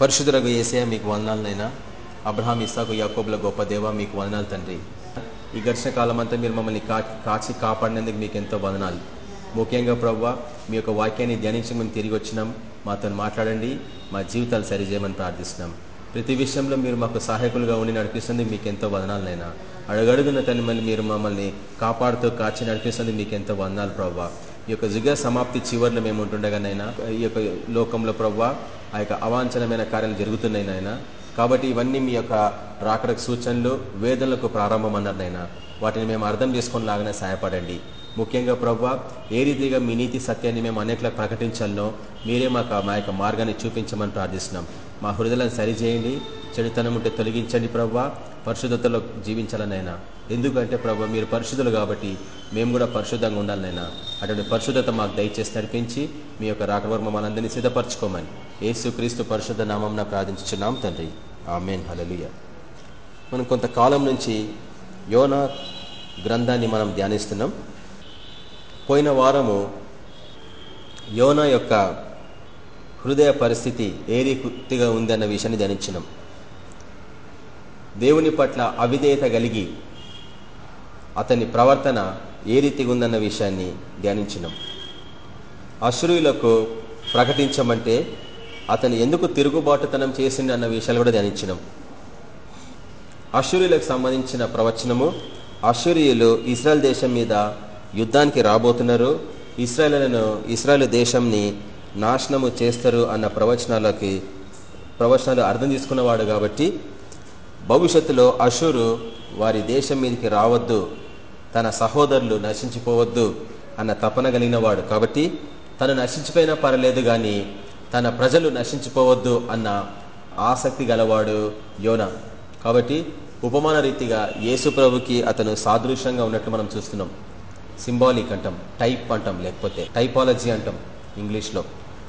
పరిశుద్ధులకు ఏసే మీకు వందనాలనైనా. అబ్రహాం ఇస్సాకు యాకోబుల గొప్ప దేవ మీకు వందనాలు తండ్రి. ఈ ఘర్షణ కాలం అంతా మీరు మమ్మల్ని కాచి కాపాడినందుకు మీకు ఎంతో వందనాలు. ముఖ్యంగా ప్రవ్వ మీ యొక్క వాక్యాన్ని ధ్యానించి మేము తిరిగి వచ్చినాం. మాతో మాట్లాడండి. మా జీవితాలు సరిచేయమని ప్రార్థిస్తున్నాం. ప్రతి విషయంలో మీరు మాకు సహాయకులుగా ఉండి నడిపిస్తుంది మీకు ఎంతో వదనాలనైనా. అడుగడుగున్న తను మళ్ళీ మీరు మమ్మల్ని కాపాడుతూ కాచి నడిపిస్తుంది మీకు ఎంతో వందనాలు ప్రభావ ఈ యొక్క యుగ సమాప్తి చివరిలో మేము ఉంటుండగానైనా ఈ యొక్క లోకంలో ప్రవ్వా ఆ యొక్క అవాంఛనమైన కార్యాలు జరుగుతున్నాయి నాయన. కాబట్టి ఇవన్నీ మీ యొక్క రాకడకు సూచనలు వేదనలకు ప్రారంభం అన్నారనైనా వాటిని మేము అర్థం చేసుకుని లాగానే సహాయపడండి. ముఖ్యంగా ప్రవ్వ ఏ రీతిగా మీ నీతి సత్యాన్ని మేము అనేకలకు ప్రకటించాలనో మీరే మాకు మా యొక్క మార్గాన్ని చూపించమని ప్రార్థిస్తున్నాం. మా హృదయాలను సరిచేయండి. చెడుతనం ఉంటే తొలగించండి ప్రవ్వ పరిశుద్ధతలో జీవించాలనైనా. ఎందుకంటే ప్రభు మీరు పరిశుద్ధులు కాబట్టి మేము కూడా పరిశుద్ధంగా ఉండాలనైనా. అటువంటి పరిశుద్ధత మాకు దయచేసి నడిపించి మీ యొక్క రాకవర్మ మనందరినీ సిద్ధపరచుకోమని ఏసు క్రీస్తు పరిశుద్ధ నామం ప్రార్థించున్నాం తండ్రి. ఆమెన్. హలలుయ మనం కొంతకాలం నుంచి యోన గ్రంథాన్ని మనం ధ్యానిస్తున్నాం. పోయిన వారము యోన యొక్క హృదయ పరిస్థితి ఏ రీతిగా ఉందన్న విషయాన్ని ధ్యానించినాం. దేవుని పట్ల అవిధేయత కలిగి అతని ప్రవర్తన ఏ రీతిగా ఉందన్న విషయాన్ని ధ్యానించినాం. అశ్రువులకు ప్రకటించమంటే అతను ఎందుకు తిరుగుబాటుతనం చేసిండు అన్న విషయాలు కూడా ధ్యానించినాం. అశ్వరులకు సంబంధించిన ప్రవచనము. అశ్వరీయులు ఇస్రాయల్ దేశం మీద యుద్ధానికి రాబోతున్నారు. ఇస్రాయలను ఇస్రాయల్ దేశంని నాశనము చేస్తారు అన్న ప్రవచనాలకి ప్రవచనాలు అర్థం తీసుకున్నవాడు కాబట్టి భవిష్యత్తులో అషూరు వారి దేశం మీదకి రావద్దు తన సహోదరులు నశించిపోవద్దు అన్న తపన కలిగినవాడు కాబట్టి తను నశించిపోయినా పర్లేదు కానీ తన ప్రజలు నశించిపోవద్దు అన్న ఆసక్తి గలవాడు యోన. కాబట్టి ఉపమాన రీతిగా యేసుప్రభుకి అతను సాదృశ్యంగా ఉన్నట్లు మనం చూస్తున్నాం. సింబాలిక్ అంటాం టైప్ అంటాం లేకపోతే టైపాలజీ అంటాం ఇంగ్లీష్లో.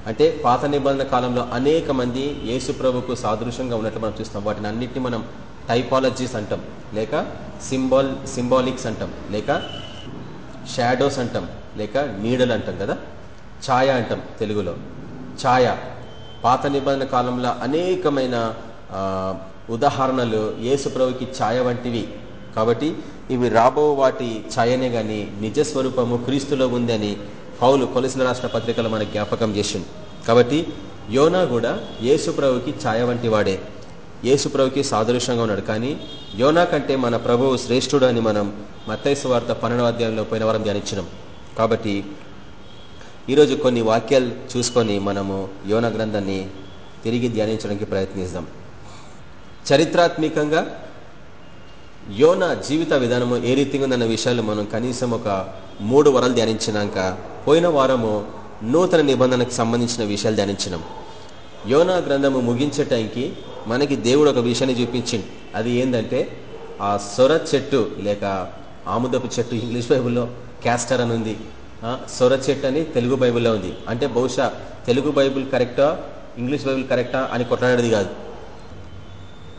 అంటే పాత నిబంధన కాలంలో అనేక మంది యేసుప్రభుకు సాదృశ్యంగా ఉన్నట్లు మనం చూస్తాం వాటిని అన్నిటిని మనం టైపాలజీస్ అంటాం. లేక సింబాల్ సింబాలిక్స్ అంటాం. లేక షాడోస్ అంటాం. లేక నీడలు అంటాం కదా. ఛాయ అంటాం తెలుగులో. ఛాయ. పాత నిబంధన కాలంలో అనేకమైన ఉదాహరణలు యేసుప్రభుకి ఛాయ వంటివి. కాబట్టి ఇవి రాబో వాటి ఛాయనే గాని నిజస్వరూపము క్రీస్తులో ఉందని పౌలు కొలసిన రాష్ట్ర పత్రికలు మనకు జ్ఞాపకం చేసిండు. కాబట్టి యోనా కూడా యేసుప్రభుకి ఛాయ వంటి వాడే. యేసుప్రభుకి సాదృశ్యంగా ఉన్నాడు. కానీ యోనా కంటే మన ప్రభువు శ్రేష్ఠుడు అని మనం మత్తైసు వార్త పన్నెండవ అధ్యాయంలో పోయిన వారం ధ్యానించినాం. కాబట్టి ఈరోజు కొన్ని వాక్యాలు చూసుకొని మనము యోన గ్రంథాన్ని తిరిగి ధ్యానించడానికి ప్రయత్నిస్తాం చరిత్రాత్మకంగా యోన జీవిత విధానము ఏ రీతిగా ఉందన్న విషయాలు మనం కనీసం ఒక మూడు వరాలు ధ్యానించినాక పోయిన వారము నూతన నిబంధనకు సంబంధించిన విషయాలు ధ్యానించినాం. యోనా గ్రంథము ముగించే టైంకి మనకి దేవుడు ఒక విషయాన్ని చూపించింది అది ఏంటంటే ఆ సొర చెట్టు లేక ఆముదపు చెట్టు ఇంగ్లీష్ బైబుల్లో క్యాస్టర్ అని ఉంది. సొర చెట్టు అని తెలుగు బైబుల్లో ఉంది. అంటే బహుశా తెలుగు బైబుల్ కరెక్టా ఇంగ్లీష్ బైబుల్ కరెక్టా అని కొట్లాడేది కాదు.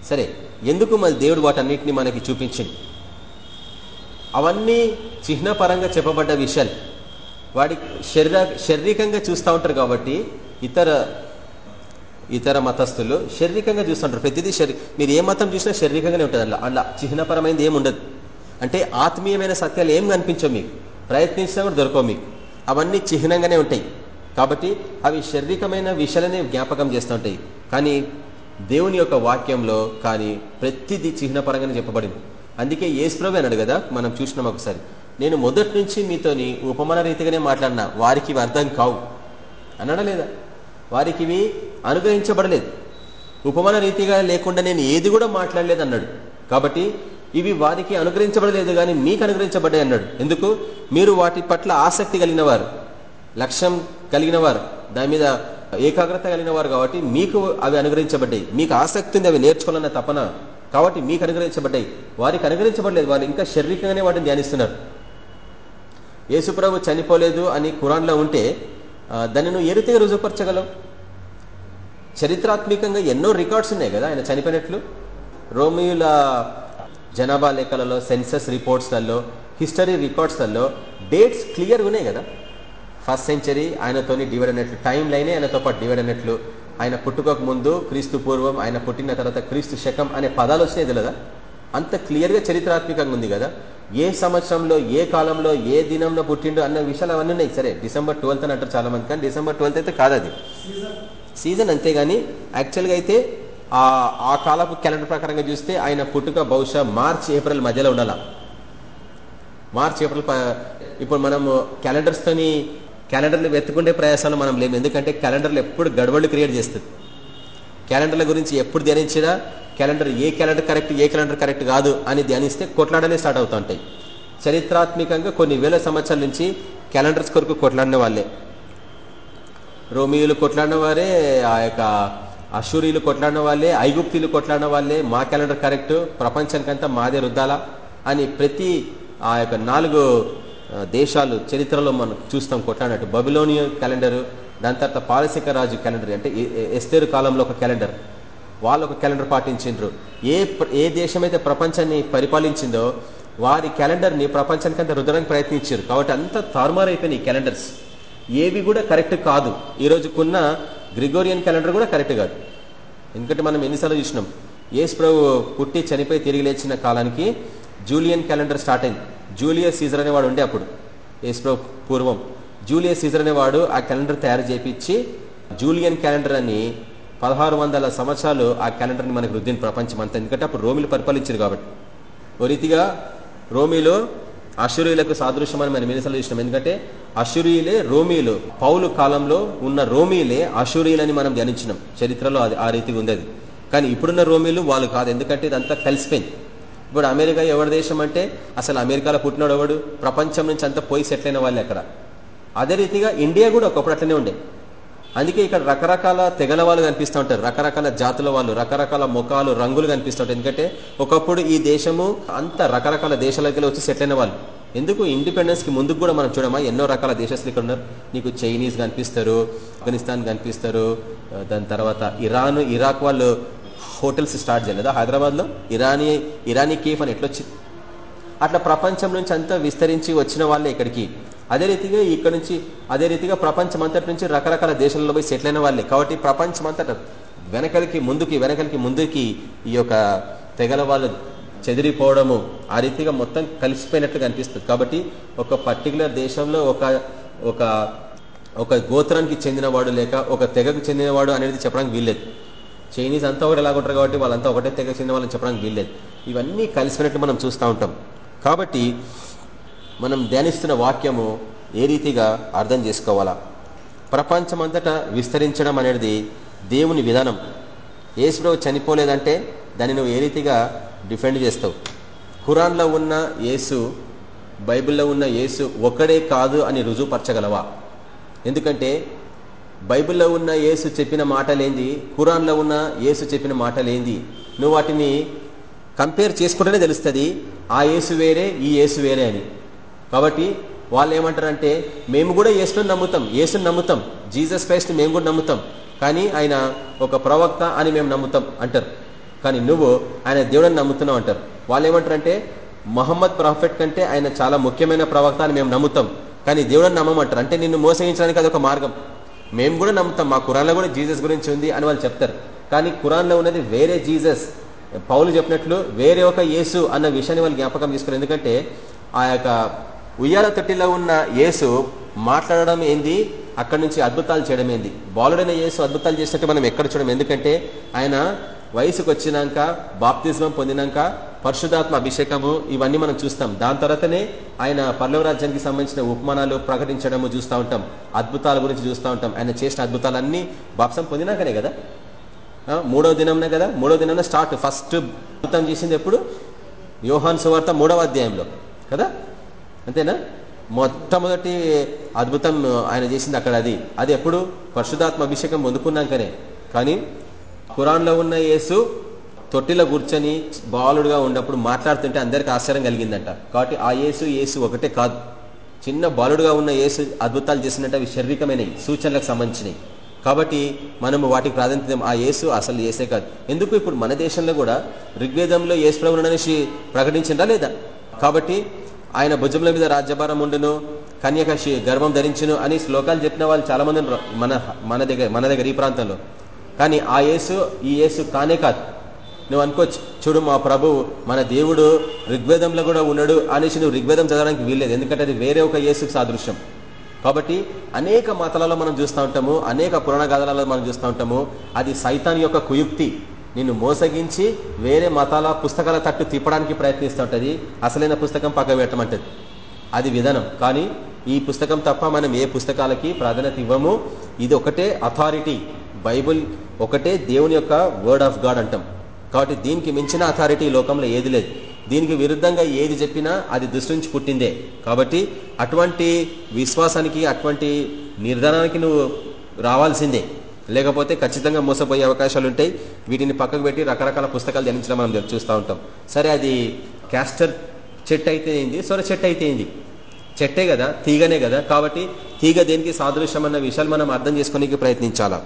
సరే ఎందుకు మరి దేవుడు వాటన్నిటిని మనకి చూపించింది అవన్నీ చిహ్నపరంగా చెప్పబడ్డ విషయాలు. వాడి శరీర శారీరకంగా చూస్తూ ఉంటారు కాబట్టి ఇతర ఇతర మతస్థులు శారీరకంగా చూస్తుంటారు. ప్రతిదీ శరీ మీరు ఏ మతం చూసినా శారీరకంగానే ఉంటుంది అలా అలా చిహ్నపరమైనది ఏమి ఉండదు. అంటే ఆత్మీయమైన సత్యాలు ఏం కనిపించవు మీకు? ప్రయత్నించినా కూడా దొరకవు మీకు. అవన్నీ చిహ్నంగానే ఉంటాయి. కాబట్టి అవి శారీరకమైన విషయాలనే జ్ఞాపకం చేస్తూ ఉంటాయి. కానీ దేవుని యొక్క వాక్యంలో కానీ ప్రతిదీ చిహ్నపరంగానే చెప్పబడింది. అందుకే ఏసుప్రభు అన్నాడు కదా మనం చూసినాం ఒకసారి. నేను మొదటి నుంచి మీతోని ఉపమాన రీతిగానే మాట్లాడినా వారికి ఇవి అర్థం కావు. అన్నాడా లేదా? వారికి ఇవి అనుగ్రహించబడలేదు. ఉపమాన రీతిగా లేకుండా నేను ఏది కూడా మాట్లాడలేదు అన్నాడు. కాబట్టి ఇవి వారికి అనుగ్రహించబడలేదు కానీ మీకు అనుగ్రహించబడ్డాయి అన్నాడు. ఎందుకు? మీరు వాటి పట్ల ఆసక్తి కలిగిన వారు లక్ష్యం కలిగిన వారు దాని మీద ఏకాగ్రత కలిగిన వారు కాబట్టి మీకు అవి అనుగ్రహించబడ్డాయి. మీకు ఆసక్తి ఉంది అవి నేర్చుకోవాలన్న తపన కాబట్టి మీకు అనుగ్రహించబడ్డాయి. వారికి అనుగ్రహించబడలేదు. వారు ఇంకా శారీరకంగానే వాటిని ధ్యానిస్తున్నారు. యేసుప్రభు చనిపోలేదు అని కురాన్లో ఉంటే దాన్ని నువ్వు ఏ రీతిగా రుజువుపరచగలవు? చరిత్రాత్మకంగా ఎన్నో రికార్డ్స్ ఉన్నాయి కదా ఆయన చనిపోయినట్లు. రోమియుల జనాభా లెక్కలలో సెన్సస్ రిపోర్ట్స్లలో హిస్టరీ రికార్డ్స్లలో డేట్స్ క్లియర్గా ఉన్నాయి కదా. ఫస్ట్ సెంచరీ ఆయనతోని డివైడ్ అయినట్లు టైం లైనే ఆయనతో పాటు డివైడ్ అయినట్లు ఆయన పుట్టుకకు ముందు క్రీస్తు పూర్వం ఆయన పుట్టిన తర్వాత క్రీస్తు శకం అనే పదాలు వచ్చినాయి తెలియదా అంత క్లియర్గా చరిత్రాత్మకంగా ఉంది కదా? ఏ సంవత్సరంలో ఏ కాలంలో ఏ దినంలో పుట్టిండు అన్న విషయాలు అవన్నీ ఉన్నాయి. సరే డిసెంబర్ ట్వెల్త్ అని అంటారు చాలా మంది కానీ డిసెంబర్ ట్వెల్త్ అయితే కాదు అది. సీజన్. అంతేగాని యాక్చువల్గా అయితే ఆ ఆ కాలపు క్యాలెండర్ ప్రకారంగా చూస్తే ఆయన పుట్టుక బహుశా మార్చ్ ఏప్రిల్ మధ్యలో ఉండాల? మార్చ్ ఏప్రిల్ ఇప్పుడు మనం క్యాలెండర్స్తోని క్యాలెండర్లు వెతుకుండే ప్రయాసాలు మనం లేము. ఎందుకంటే క్యాలెండర్లు ఎప్పుడు గడబడులు క్రియేట్ చేస్తుంది. క్యాలెండర్ల గురించి ఎప్పుడు ధ్యానించినా క్యాలెండర్ ఏ క్యాలెండర్ కరెక్ట్ ఏ క్యాలెండర్ కరెక్ట్ కాదు అని ధ్యానిస్తే కొట్లాడనే స్టార్ట్ అవుతూ ఉంటాయి. చరిత్రాత్మకంగా కొన్ని వేల సంవత్సరాల నుంచి క్యాలెండర్స్ కొరకు కొట్లాడిన వాళ్ళే. రోమియోలు కొట్లాడిన వారే ఆ యొక్క అశూరియులు కొట్లాడిన వాళ్ళే ఐగుప్తీలు కొట్లాడిన వాళ్ళే మా క్యాలెండర్ కరెక్ట్ ప్రపంచానికంతా మాదే రుద్దాలా అని ప్రతి ఆ యొక్క నాలుగు దేశాలు చరిత్రలో మనం చూస్తాం కొట్లాడినట్టు. బబిలోనియా క్యాలెండర్ దాని తర్వాత పాలసిక రాజు క్యాలెండర్ అంటే ఎస్తేరు కాలంలో ఒక క్యాలెండర్. వాళ్ళు ఒక క్యాలెండర్ పాటించిండ్రు. ఏ ఏ దేశం అయితే ప్రపంచాన్ని పరిపాలించిందో వారి క్యాలెండర్ని ప్రపంచానికంతా రుద్దడానికి ప్రయత్నించారు. కాబట్టి అంత తారుమారైపోయినాయి ఈ క్యాలెండర్స్. ఏవి కూడా కరెక్ట్ కాదు. ఈ రోజుకున్న గ్రిగోరియన్ క్యాలెండర్ కూడా కరెక్ట్ కాదు. ఎందుకంటే మనం ఎన్నిసార్లు చూసినాం. ఏసు ప్రభు పుట్టి చనిపోయి తిరిగి లేచిన కాలానికి జూలియన్ క్యాలెండర్ స్టార్ట్ అయింది. జూలియస్ సీజర్ అనేవాడు ఉండే అప్పుడు. ఏసు పూర్వం. జూలియస్ సీజర్ అనేవాడు ఆ క్యాలెండర్ తయారు చేపించి జూలియన్ క్యాలెండర్ అని పదహారు వందల సంవత్సరాలు ఆ క్యాలెండర్ని మనకు రుద్దిన ప్రపంచం అంతా. ఎందుకంటే అప్పుడు రోమిలు పరిపాలించారు కాబట్టి. ఓ రీతిగా రోమిలో అశురీలకు సాదృశ్యమని మనం ఎన్నిసార్లు చూసినాం. ఎందుకంటే అశురీలే రోమీలు. పౌలు కాలంలో ఉన్న రోమీలే అశురీయులని మనం ధ్యానించినాం. చరిత్రలో అది ఆ రీతిగా ఉంది కానీ ఇప్పుడున్న రోమీలు వాళ్ళు కాదు. ఎందుకంటే ఇదంతా కలిసిపోయింది. ఇప్పుడు అమెరికా ఎవరి దేశం అంటే అసలు అమెరికాలో పుట్టినాడు ఎవడు ప్రపంచం నుంచి అంతా పోయి సెటిల్ అయిన వాళ్ళు అక్కడ అదే రీతిగా ఇండియా కూడా ఒకప్పుడు అట్లనే ఉండే. అందుకే ఇక్కడ రకరకాల తెగల వాళ్ళు కనిపిస్తూ ఉంటారు. రకరకాల జాతుల వాళ్ళు రకరకాల ముఖాలు రంగులు కనిపిస్తుంటారు ఎందుకంటే ఒకప్పుడు ఈ దేశము అంత రకరకాల దేశాలకి వచ్చి సెటిల్ అయిన వాళ్ళు. ఎందుకు? ఇండిపెండెన్స్కి ముందుకు కూడా మనం చూడమా? ఎన్నో రకాల దేశస్తులు ఇక్కడ ఉన్నారు. నీకు చైనీస్ కనిపిస్తారు ఆఫ్ఘనిస్తాన్ కనిపిస్తారు దాని తర్వాత ఇరాన్ ఇరాక్ వాళ్ళు హోటల్స్ స్టార్ట్ చేయలేదా? హైదరాబాద్లో? ఇరానీ ఇరానీ కేఫ్ అని ఎట్లొచ్చింది? అట్లా ప్రపంచం నుంచి అంతా విస్తరించి వచ్చిన వాళ్ళే ఇక్కడికి. అదే రీతిగా ఇక్కడ నుంచి అదే రీతిగా ప్రపంచం అంతటి నుంచి రకరకాల దేశాలలో పోయి సెటిల్ అయిన వాళ్ళే. కాబట్టి ప్రపంచం అంతటా వెనకలికి ముందుకి వెనకలికి ముందుకి ఈ యొక్క తెగల వాళ్ళు చెదిరిపోవడము ఆ రీతిగా మొత్తం కలిసిపోయినట్లుగా అనిపిస్తుంది. కాబట్టి ఒక పర్టికులర్ దేశంలో ఒక ఒక ఒక గోత్రానికి చెందినవాడు లేక ఒక తెగకు చెందినవాడు అనేది చెప్పడానికి వీల్లేదు. చైనీస్ అంతా ఒకటి ఎలాగుంటారు కాబట్టి వాళ్ళంతా ఒకటే తెగ చెందిన వాళ్ళని చెప్పడానికి వీల్లేదు. ఇవన్నీ కలిసినట్టు మనం చూస్తూ ఉంటాం. కాబట్టి మనం ధ్యానిస్తున్న వాక్యము ఏ రీతిగా అర్థం చేసుకోవాలా? ప్రపంచమంతటా విస్తరించడం అనేది దేవుని విధానం. ఏసుప్రభు చనిపోలేదంటే దాన్ని నువ్వు ఏ రీతిగా డిఫెండ్ చేస్తావు? ఖురాన్లో ఉన్న యేసు బైబిల్లో ఉన్న యేసు ఒక్కడే కాదు అని రుజువుపరచగలవా? ఎందుకంటే బైబిల్లో ఉన్న యేసు చెప్పిన మాటలేంది? ఖురాన్లో ఉన్న యేసు చెప్పిన మాటలేంది? నువ్వు వాటిని కంపేర్ చేసుకుంటేనే తెలుస్తుంది ఆ యేసు వేరే ఈ యేసు వేరే అని. కాబట్టి వాళ్ళు ఏమంటారంటే మేము కూడా యేసును నమ్ముతాం యేసుని నమ్ముతాం జీసస్ క్రైస్ట్ మేము కూడా నమ్ముతాం కానీ ఆయన ఒక ప్రవక్త అని మేము నమ్ముతాం అంటారు. కానీ నువ్వు ఆయన దేవుడని నమ్ముతున్నావు అంటారు. వాళ్ళు ఏమంటారంటే మహమ్మద్ ప్రాఫెట్ కంటే ఆయన చాలా ముఖ్యమైన ప్రవక్త అని మేము నమ్ముతాం కానీ దేవుడని నమ్మమంటారు. అంటే నిన్ను మోసగించడానికి అదొక మార్గం. మేము కూడా నమ్ముతాం మా కురాన్లో కూడా జీసస్ గురించి ఉంది అని వాళ్ళు చెప్తారు. కానీ కురాన్లో ఉన్నది వేరే జీసస్. పౌలు చెప్పినట్లు వేరే ఒక యేసు అన్న విషయాన్ని వాళ్ళు జ్ఞాపకం తీసుకున్నారు. ఎందుకంటే ఆ యొక్క ఉయ్యాల తొట్టిలో ఉన్న యేసు మాట్లాడడం ఏంది? అక్కడి నుంచి అద్భుతాలు చేయడం ఏంది? బాలుడైన యేసు అద్భుతాలు చేసినట్టు మనం ఎక్కడ చూడడం ఎందుకంటే ఆయన వయసుకు వచ్చినాక బాప్తిజం పొందినాక పరిశుధాత్మ అభిషేకము ఇవన్నీ మనం చూస్తాం. దాని తర్వాతనే ఆయన పర్లవ రాజ్యానికి సంబంధించిన ఉపమానాలు ప్రకటించడము చూస్తూ ఉంటాం. అద్భుతాల గురించి చూస్తూ ఉంటాం. ఆయన చేసిన అద్భుతాలన్నీ బాప్సం పొందినాకనే కదా? మూడో దినంనే కదా? మూడో దినంలో స్టార్ట్. ఫస్ట్ అద్భుతం చేసింది ఎప్పుడు? యోహాన్ సువార్త మూడవ అధ్యాయంలో. కదా? అంతేనా? మొట్టమొదటి అద్భుతం ఆయన చేసింది అక్కడ అది. అది ఎప్పుడు? పరిశుధాత్మ అభిషేకం పొందుకున్నాకనే. కానీ ఖురాన్లో ఉన్న యేసు తొట్టిలో కూర్చొని బాలుడుగా ఉన్నప్పుడు మాట్లాడుతుంటే అందరికి ఆశ్చర్యం కలిగిందంట. కాబట్టి ఆ యేసు యేసు ఒకటే కాదు. చిన్న బాలుడుగా ఉన్న యేసు అద్భుతాలు చేసినట్టు అవి శారీరకమైనవి సూచనలకు సంబంధించినవి. కాబట్టి మనము వాటికి ప్రాధాన్యత ఆ యేసు అసలు యేసే కాదు. ఎందుకు? ఇప్పుడు మన దేశంలో కూడా ఋగ్వేదంలో యేసు ప్రభుననేసి ప్రకటించిందా లేదా? కాబట్టి ఆయన భుజముల మీద రాజ్యభారం ఉండును కన్యకషి గర్భం ధరించును అని శ్లోకాలు చెప్పిన వాళ్ళు చాలా మంది మన మన దగ్గర మన దగ్గర ఈ ప్రాంతంలో. కానీ ఆ యేసు ఈ యేసు కానే కాదు. నువ్వు అనుకోవచ్చు చూడు మా ప్రభువు మన దేవుడు ఋగ్వేదంలో కూడా ఉన్నాడు అనేసి నువ్వు ఋగ్వేదం చదవడానికి వీల్లేదు. ఎందుకంటే అది వేరే ఒక యేసుకు సాదృశ్యం. కాబట్టి అనేక మతాలలో మనం చూస్తూ ఉంటాము అనేక పురాణ గాథలలో మనం చూస్తూ ఉంటాము అది సైతాన్ యొక్క కుయుక్తి. నిన్ను మోసగించి వేరే మతాల పుస్తకాల తట్టు తిప్పడానికి ప్రయత్నిస్తూ ఉంటుంది అసలైన పుస్తకం పక్క పెట్టమంటది. అది విధానం. కానీ ఈ పుస్తకం తప్ప మనం ఏ పుస్తకాలకి ప్రాధాన్యత ఇవ్వము ఇది ఒకటే అథారిటీ. బైబుల్ ఒకటే దేవుని యొక్క వర్డ్ ఆఫ్ గాడ్ అంటాం. కాబట్టి దీనికి మించిన అథారిటీ లోకంలో ఏది లేదు. దీనికి విరుద్ధంగా ఏది చెప్పినా అది దృష్టి నుంచి పుట్టిందే. కాబట్టి అటువంటి విశ్వాసానికి అటువంటి నిర్ధారానికి నువ్వు రావాల్సిందే. లేకపోతే ఖచ్చితంగా మోసపోయే అవకాశాలు ఉంటాయి. వీటిని పక్కకు పెట్టి రకరకాల పుస్తకాలు ధ్యానించడం మనం చూస్తూ ఉంటాం. సరే అది క్యాస్టర్ చెట్టు అయితే ఏంది? సొర చెట్టు అయితే ఏంది? చెట్టే కదా తీగనే కదా. కాబట్టి తీగ దేనికి సాదృశ్యం అన్న విషయాలు మనం అర్థం చేసుకోనికి ప్రయత్నించాలా?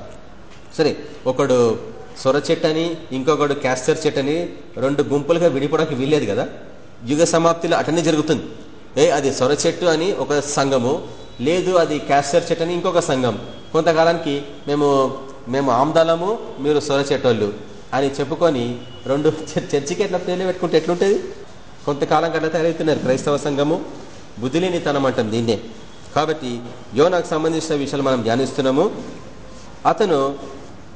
సరే ఒకడు సొర చెట్టు అని ఇంకొకడు క్యాస్టర్ చెట్టు అని రెండు గుంపులుగా విడిపోవడానికి వీల్లేదు కదా? యుగ సమాప్తిలో అటనే జరుగుతుంది. ఏ అది సొర చెట్టు అని ఒక సంఘము లేదు అది క్యాస్టర్ చెట్టు అని ఇంకొక సంఘం. కొంతకాలానికి మేము మేము ఆమ్దాలము మీరు సొర చెట్టోళ్ళు అని చెప్పుకొని రెండు చర్చికి ఎట్లా పేర్లు పెట్టుకుంటే ఎట్లుంటుంది? కొంతకాలం కన్నా తయారవుతున్నారు క్రైస్తవ సంఘము. బుద్ధిలేని తనం అంటాం దీన్నే. కాబట్టి యోనాకు సంబంధించిన విషయాలు మనం ధ్యానిస్తున్నాము. అతను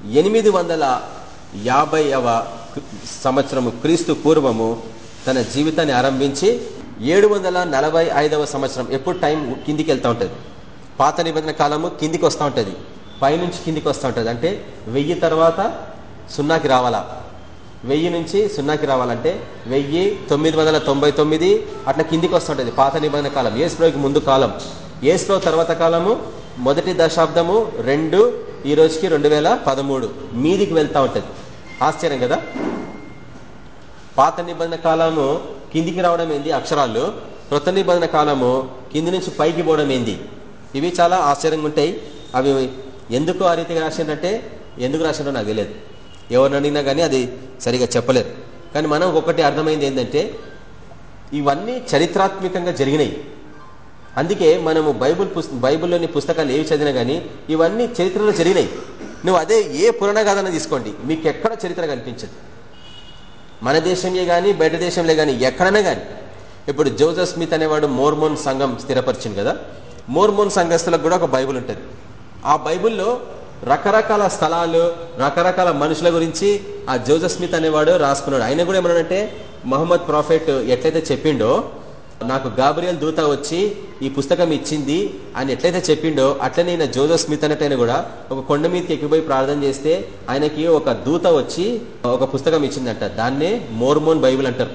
ఎనిమిది వందల యాభైవ సంవత్సరము క్రీస్తు పూర్వము తన జీవితాన్ని ఆరంభించి ఏడు వందల నలభై ఐదవ సంవత్సరం ఎప్పుడు టైం కిందికి వెళ్తూ ఉంటుంది. పాత నిబంధన కాలము కిందికి వస్తూ ఉంటుంది. పైనుంచి కిందికి వస్తూ ఉంటుంది. అంటే వెయ్యి తర్వాత సున్నాకి రావాలా? వెయ్యి నుంచి సున్నాకి రావాలంటే వెయ్యి తొమ్మిది వందల తొంభై తొమ్మిది అట్లా కిందికి వస్తుంటది పాత నిబంధన కాలం. ఏసులోకి ముందు కాలం. ఏసులో తర్వాత కాలము మొదటి దశాబ్దము రెండు ఈ రోజుకి రెండు వేల పదమూడు. మీదికి వెళ్తా ఉంటది. ఆశ్చర్యం కదా? పాత నిబంధన కాలము కిందికి రావడం ఏంది? అక్షరాలు. కృత నిబంధన కాలము కింది నుంచి పైకి పోవడం ఏంది? ఇవి చాలా ఆశ్చర్యంగా ఉంటాయి. అవి ఎందుకు ఆ రీతిగా రాసిందంటే ఎందుకు రాసిందో నాకు తెలియదు. ఎవరిని అడిగినా కానీ అది సరిగా చెప్పలేరు కానీ మనం ఒకటి అర్థమైంది ఏంటంటే ఇవన్నీ చరిత్రాత్మకంగా జరిగినాయి. అందుకే మనము బైబుల్ బైబుల్లోని పుస్తకాలు ఏవి చదివినా కానీ ఇవన్నీ చరిత్రలో జరిగినాయి. నువ్వు అదే ఏ పురాణగాథన తీసుకోండి. మీకు ఎక్కడ చరిత్ర కనిపించదు. మన దేశంలో కానీ బయట దేశంలో కానీ ఎక్కడైనా కానీ ఇప్పుడు జోజఫ్ స్మిత్ అనేవాడు మోర్మోన్ సంఘం స్థిరపరిచింది కదా? మోర్మోన్ సంఘస్థులకు కూడా ఒక బైబుల్ ఉంటుంది. ఆ బైబుల్లో రకరకాల స్థలాలు రకరకాల మనుషుల గురించి ఆ జోజఫ్ స్మిత్ అనేవాడు రాసుకున్నాడు. ఆయన కూడా ఏమన్నాడంటే మహమ్మద్ ప్రాఫెట్ ఎట్లయితే చెప్పిండో నాకు గాబ్రియల్ దూత వచ్చి ఈ పుస్తకం ఇచ్చింది అని ఎట్లయితే చెప్పిండో అట్లనే ఈయన జోజో స్మిత్ అన్నట్టు కూడా ఒక కొండ మీదకి ఎక్కిపోయి ప్రార్థన చేస్తే ఆయనకి ఒక దూత వచ్చి ఒక పుస్తకం ఇచ్చిందంట. దాన్నే మోర్మోన్ బైబిల్ అంటారు.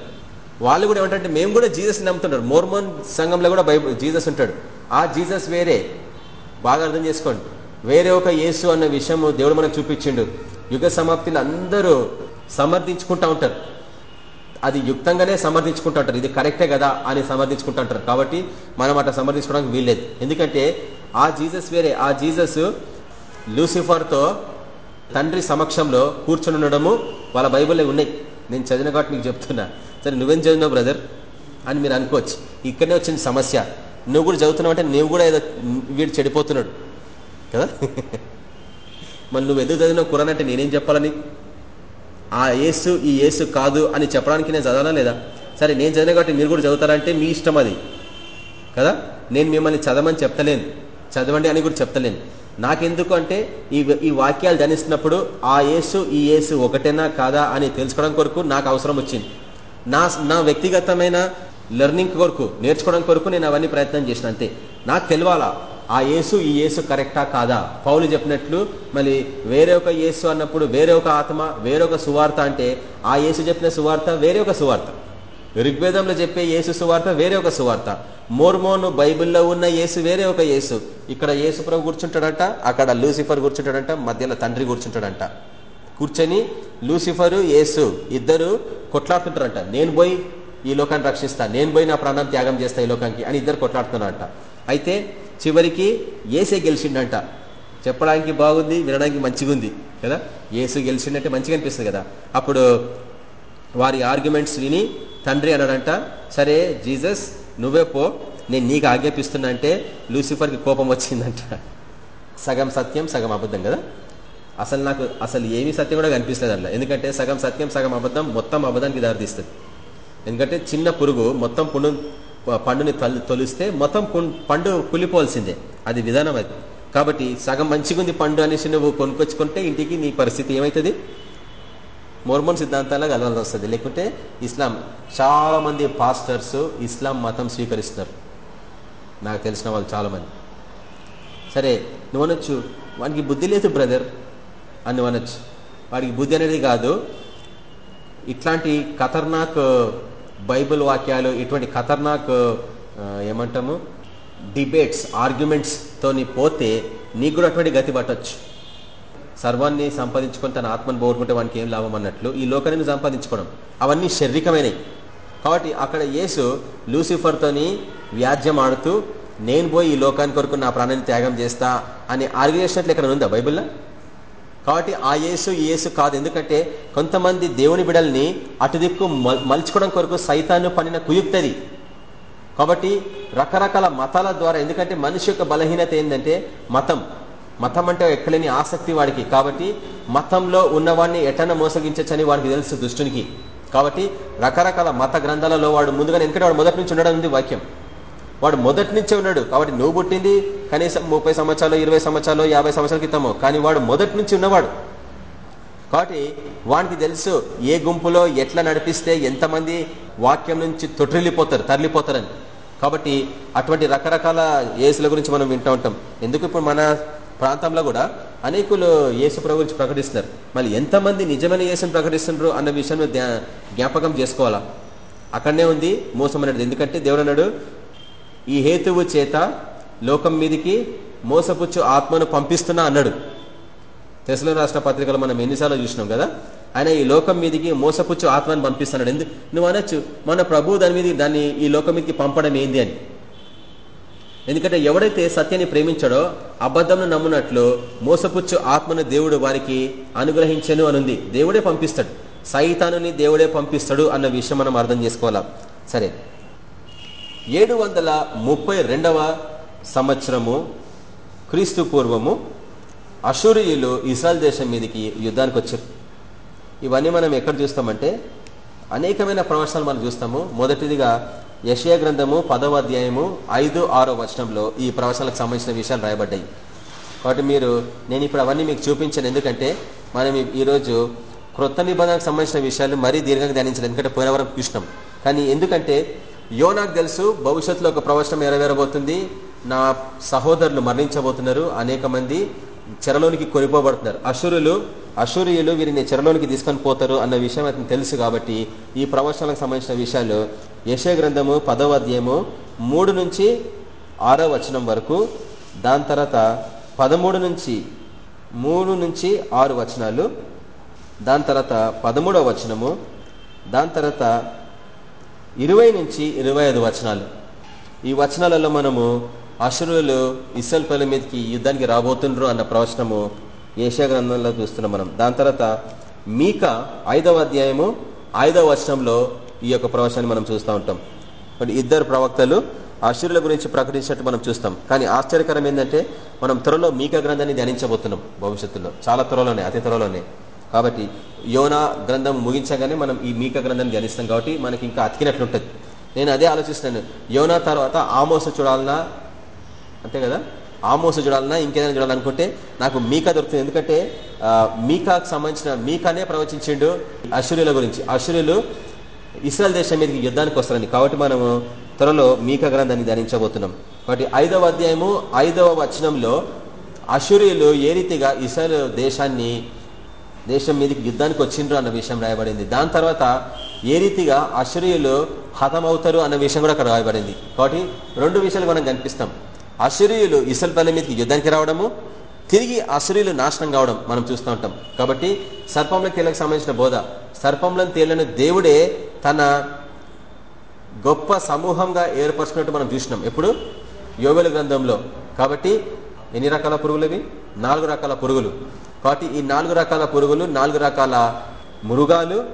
వాళ్ళు కూడా ఏమంటారంటే మేము కూడా జీసస్ నమ్ముతుంటారు మోర్మోన్ సంఘంలో కూడా బైబుల్ జీసస్ ఉంటాడు. ఆ జీసస్ వేరే. బాగా అర్థం చేసుకోండి. వేరే ఒక యేసు అన్న విషయం దేవుడు మనకు చూపించిండు. యుగ సమాప్తిని అందరూ సమర్థించుకుంటా ఉంటారు. అది యుక్తంగానే సమర్థించుకుంటుంటారు. ఇది కరెక్టే కదా అని సమర్థించుకుంటుంటారు. కాబట్టి మనం అట్లా సమర్థించుకోవడానికి వీల్లేదు. ఎందుకంటే ఆ జీసస్ వేరే ఆ జీసస్ లూసిఫర్తో తండ్రి సమక్షంలో కూర్చొని ఉండడము వాళ్ళ బైబుల్లో ఉన్నాయి. నేను చదివిన కాబట్టి మీకు చెప్తున్నా. సరే నువ్వేం చదివినావు బ్రదర్? అని మీరు అనుకోవచ్చు. ఇక్కడనే వచ్చింది సమస్య. నువ్వు కూడా చదువుతున్నావు అంటే నువ్వు కూడా ఏదో వీడు చెడిపోతున్నాడు. కదా? మళ్ళీ నువ్వు ఎందుకు చదివినావు? కురాన్ అంటే నేనేం చెప్పాలని? ఆ యేసు ఈ యేసు కాదు అని చెప్పడానికి నేను చదవాలా లేదా? సరే నేను చదివిన కాబట్టి మీరు కూడా చదువుతారంటే మీ ఇష్టం అది. కదా? నేను మిమ్మల్ని చదవమని చెప్తలేను. చదవండి అని కూడా చెప్తలేను. నాకెందుకు అంటే ఈ ఈ వాక్యాలు ధనిస్తున్నప్పుడు ఆ యేసు ఈ యేసు ఒకటేనా కాదా అని తెలుసుకోవడం కొరకు నాకు అవసరం వచ్చింది. నా నా వ్యక్తిగతమైన లెర్నింగ్ కొరకు నేర్చుకోవడం కొరకు నేను అవన్నీ ప్రయత్నం చేసిన అంతే. నాకు తెలియాలా? ఆ యేసు ఈ యేసు కరెక్టా కాదా? పౌలు చెప్పినట్లు మళ్ళీ వేరే ఒక యేసు అన్నప్పుడు వేరే ఒక ఆత్మ వేరొక సువార్త అంటే ఆ యేసు చెప్పిన సువార్త వేరే ఒక సువార్త. ఋగ్వేదంలో చెప్పే యేసు సువార్త వేరే ఒక సువార్త. మోర్మోను బైబిల్లో ఉన్న యేసు వేరే ఒక యేసు. ఇక్కడ యేసు ప్రభు కూర్చుంటాడంట అక్కడ లూసిఫర్ కూర్చుంటాడంట మధ్యలో తండ్రి కూర్చుంటాడంట. కూర్చొని లూసిఫరు యేసు ఇద్దరు కొట్లాడుతుంటారంట. నేను పోయి ఈ లోకాన్ని రక్షిస్తా. నేను పోయి నా ప్రాణం త్యాగం చేస్తా ఈ లోకానికి అని ఇద్దరు కొట్లాడుతున్నారంట. అయితే చివరికి ఏసే గెలిచిండంట. చెప్పడానికి బాగుంది వినడానికి మంచిగా ఉంది కదా? ఏసు గెలిచిండంటే మంచిగా అనిపిస్తుంది కదా? అప్పుడు వారి ఆర్గ్యుమెంట్స్ విని తండ్రి అన్నాడంట సరే జీసస్ నువ్వే పో నేను నీకు ఆజ్ఞాపిస్తున్నా అంటే లూసిఫర్కి కోపం వచ్చిందంట. సగం సత్యం సగం అబద్ధం కదా? అసలు నాకు అసలు ఏమీ సత్యం కూడా కనిపిస్తుంది అట్లా ఎందుకంటే సగం సత్యం సగం అబద్ధం మొత్తం అబద్ధానికి దారితీస్తుంది. ఎందుకంటే చిన్న పురుగు మొత్తం పుండు పండుని తొలిస్తే మొత్తం పండు కులిపోవాల్సిందే అది విధానం అది. కాబట్టి సగం మంచిగా ఉంది పండు అనేసి నువ్వు కొనుకొచ్చుకుంటే ఇంటికి నీ పరిస్థితి ఏమవుతుంది మోర్మోన్ సిద్ధాంతాలకు కలవాల్సి వస్తుంది. లేకుంటే ఇస్లాం చాలా మంది పాస్టర్స్ ఇస్లాం మతం స్వీకరిస్తున్నారు. నాకు తెలిసిన వాళ్ళు చాలామంది సరే నువ్వు అనొచ్చు. వాడికి బుద్ధి లేదు బ్రదర్ అని అనొచ్చు. వాడికి బుద్ధి అనేది కాదు. ఇట్లాంటి ఖతర్నాక్ బైబిల్ వాక్యాలు ఇటువంటి ఖతర్నాక్ ఏమంటాము డిబేట్స్ ఆర్గ్యుమెంట్స్ తోని పోతే నీకు కూడా అటువంటి గతి పట్టచ్చు. సర్వాన్ని సంపాదించుకొని తన ఆత్మను పోగొట్టుకుంటే వానికి ఏం లాభం అన్నట్లు ఈ లోకాన్ని సంపాదించుకోవడం. అవన్నీ శారీరకమైనవి. కాబట్టి అక్కడ యేసు లూసిఫర్తోని వ్యాజ్యం ఆడుతూ నేను పోయి ఈ లోకానికి కొరకు నా ప్రాణాన్ని త్యాగం చేస్తా అని ఆర్గ్యూ చేసినట్లు ఇక్కడ ఉందా బైబిల్లో? కాబట్టి ఆ యేసు ఈ యేసు కాదు. ఎందుకంటే కొంతమంది దేవుని బిడల్ని అటు దిక్కు మలుచుకోవడం కొరకు సైతాన్ని పనిన కుయుక్తది. కాబట్టి రకరకాల మతాల ద్వారా ఎందుకంటే మనిషి యొక్క బలహీనత ఏంటంటే మతం. మతం అంటే ఎక్కలేని ఆసక్తి వాడికి. కాబట్టి మతంలో ఉన్నవాడిని ఎటన మోసగించచ్చని వాడికి తెలుసు దుష్టునికి. కాబట్టి రకరకాల మత గ్రంథాలలో వాడు ముందుగా ఎందుకంటే వాడు మొదటి నుంచి ఉండడం ఉంది వాక్యం. వాడు మొదటి నుంచే ఉన్నాడు. కాబట్టి నువ్వు పుట్టింది కనీసం ముప్పై సంవత్సరాలు ఇరవై సంవత్సరాలు యాభై సంవత్సరాల క్రితమో. కానీ వాడు మొదటి నుంచి ఉన్నవాడు. కాబట్టి వానికి తెలుసు ఏ గుంపులో ఎట్లా నడిపిస్తే ఎంతమంది వాక్యం నుంచి తొట్రిల్లిపోతారు తరలిపోతారని. కాబట్టి అటువంటి రకరకాల ఏసుల గురించి మనం వింటూ ఉంటాం. ఎందుకు ఇప్పుడు మన ప్రాంతంలో కూడా అనేకులు యేసు ప్రభు గురించి ప్రకటిస్తున్నారు. మళ్ళీ ఎంతమంది నిజమైన యేసుని ప్రకటిస్తున్నారు అన్న విషయం జ్ఞాపకం చేసుకోవాలా? అక్కడనే ఉంది మోసం అనేది ఎందుకంటే దేవుడు అన్నాడు ఈ హేతువు చేత లోకం మీదికి మోసపుచ్చు ఆత్మను పంపిస్తున్నా అన్నాడు. తెసలో రాష్ట్ర పత్రికలు మనం ఎన్నిసార్లు చూసినాం కదా? ఆయన ఈ లోకం మీదికి మోసపుచ్చు ఆత్మను పంపిస్తున్నాడు. ఎందుకు నువ్వు అనొచ్చు మన ప్రభు దాని మీద దాన్ని ఈ లోకం మీదకి పంపడం ఏంది అని. ఎందుకంటే ఎవడైతే సత్యాన్ని ప్రేమించాడో అబద్ధంను నమ్మునట్లు మోసపుచ్చు ఆత్మను దేవుడు వారికి అనుగ్రహించను అనుంది. దేవుడే పంపిస్తాడు. సైతానుని దేవుడే పంపిస్తాడు అన్న విషయం మనం అర్థం చేసుకోవాలా? సరే. ఏడు వందల ముప్పై రెండవ సంవత్సరము క్రీస్తు పూర్వము అషూరియులు ఇస్రాయల్ దేశం మీదకి యుద్ధానికి వచ్చారు ఇవన్నీ మనం ఎక్కడ చూస్తామంటే అనేకమైన ప్రవచనాలు మనం చూస్తాము. మొదటిదిగా యశయ గ్రంథము పదవ అధ్యాయము ఐదు ఆరో వచనంలో ఈ ప్రవచనాలకు సంబంధించిన విషయాలు రాయబడ్డాయి. కాబట్టి మీరు నేను ఇప్పుడు అవన్నీ మీకు చూపించాను. ఎందుకంటే మనం ఈరోజు క్రొత్త నిబంధనకు సంబంధించిన విషయాలు మరీ దీర్ఘంగా ధ్యానించాలి ఎందుకంటే పోయిన వరకు చూసినాం కానీ ఎందుకంటే యోనాకు తెలుసు భవిష్యత్తులో ఒక ప్రవచనం నెరవేరబోతుంది. నా సహోదరులు మరణించబోతున్నారు. అనేక మంది చెరలోనికి కొనిపోబడుతున్నారు. అసురులు అసూరియులు వీరిని చెరలోనికి తీసుకొని పోతారు అన్న విషయం అతను తెలుసు కాబట్టి ఈ ప్రవచనాలకు సంబంధించిన విషయాలు యశ గ్రంథము పదవ అధ్యాయము మూడు నుంచి ఆరో వచనం వరకు దాని తర్వాత పదమూడు నుంచి మూడు నుంచి ఆరు వచనాలు దాని తర్వాత పదమూడవ వచనము దాని తర్వాత ఇరవై నుంచి ఇరవై ఐదు వచనాలు. ఈ వచనాలలో మనము అసురులు ఇసల్పల్లి మీదకి యుద్ధానికి రాబోతుండ్రు అన్న ప్రవచనము ఏషియా గ్రంథంలో చూస్తున్నాం మనం. దాని తర్వాత మీక ఐదవ అధ్యాయము ఐదవ వచనంలో ఈ యొక్క ప్రవచనాన్ని మనం చూస్తూ ఉంటాం. ఇద్దరు ప్రవక్తలు అశురుల గురించి ప్రకటించినట్టు మనం చూస్తాం. కానీ ఆశ్చర్యకరం ఏంటంటే మనం త్వరలో మీక గ్రంథాన్ని ధ్యానించబోతున్నాం భవిష్యత్తులో. చాలా త్వరలోనే అతి త్వరలోనే. కాబట్టి యోనా గ్రంథం ముగించగానే మనం ఈ మీక గ్రంథాన్ని ధ్యానిస్తాం కాబట్టి మనకి ఇంకా అతికినట్లుంటుంది. నేను అదే ఆలోచిస్తున్నాను యోనా తర్వాత ఆమోస చూడాలన్నా అంతే కదా? ఆమోస చూడాలన్నా ఇంకేదైనా చూడాలనుకుంటే నాకు మీకా దొరుకుతుంది. ఎందుకంటే మీకాకు సంబంధించిన మీకానే ప్రవచించిండు అశ్వర్యుల గురించి. అశ్వర్యులు ఇస్రాయల్ దేశం మీదకి యుద్ధానికి వస్తారని. కాబట్టి మనము త్వరలో మీక గ్రంథాన్ని ధ్యానించబోతున్నాం. కాబట్టి ఐదవ అధ్యాయము ఐదవ వచనంలో అశ్వర్యులు ఏ రీతిగా ఇస్రాయల్ దేశాన్ని దేశం మీదకి యుద్ధానికి వచ్చిండ్రు అన్న విషయం రాయబడింది. దాని తర్వాత ఏ రీతిగా అశ్వర్యులు హతమవుతారు అన్న విషయం కూడా అక్కడ రాయబడింది. కాబట్టి రెండు విషయాలు మనం కనిపిస్తాం. అశ్వుయులు ఇసల్ పల్లె మీదకి యుద్ధానికి రావడము తిరిగి అసురులు నాశనం కావడం మనం చూస్తూ ఉంటాం. కాబట్టి సర్పంలో తేలకు సంబంధించిన బోధ. సర్పంలో తేలిన దేవుడే తన గొప్ప సమూహంగా ఏర్పరచుకున్నట్టు మనం చూసినాం. ఎప్పుడు? యోగుల గ్రంథంలో. కాబట్టి ఎన్ని రకాల పురుగులు నాలుగు రకాల పురుగులు. కాబట్టి ఈ నాలుగు రకాల పురుగులు నాలుగు రకాల మృగాలు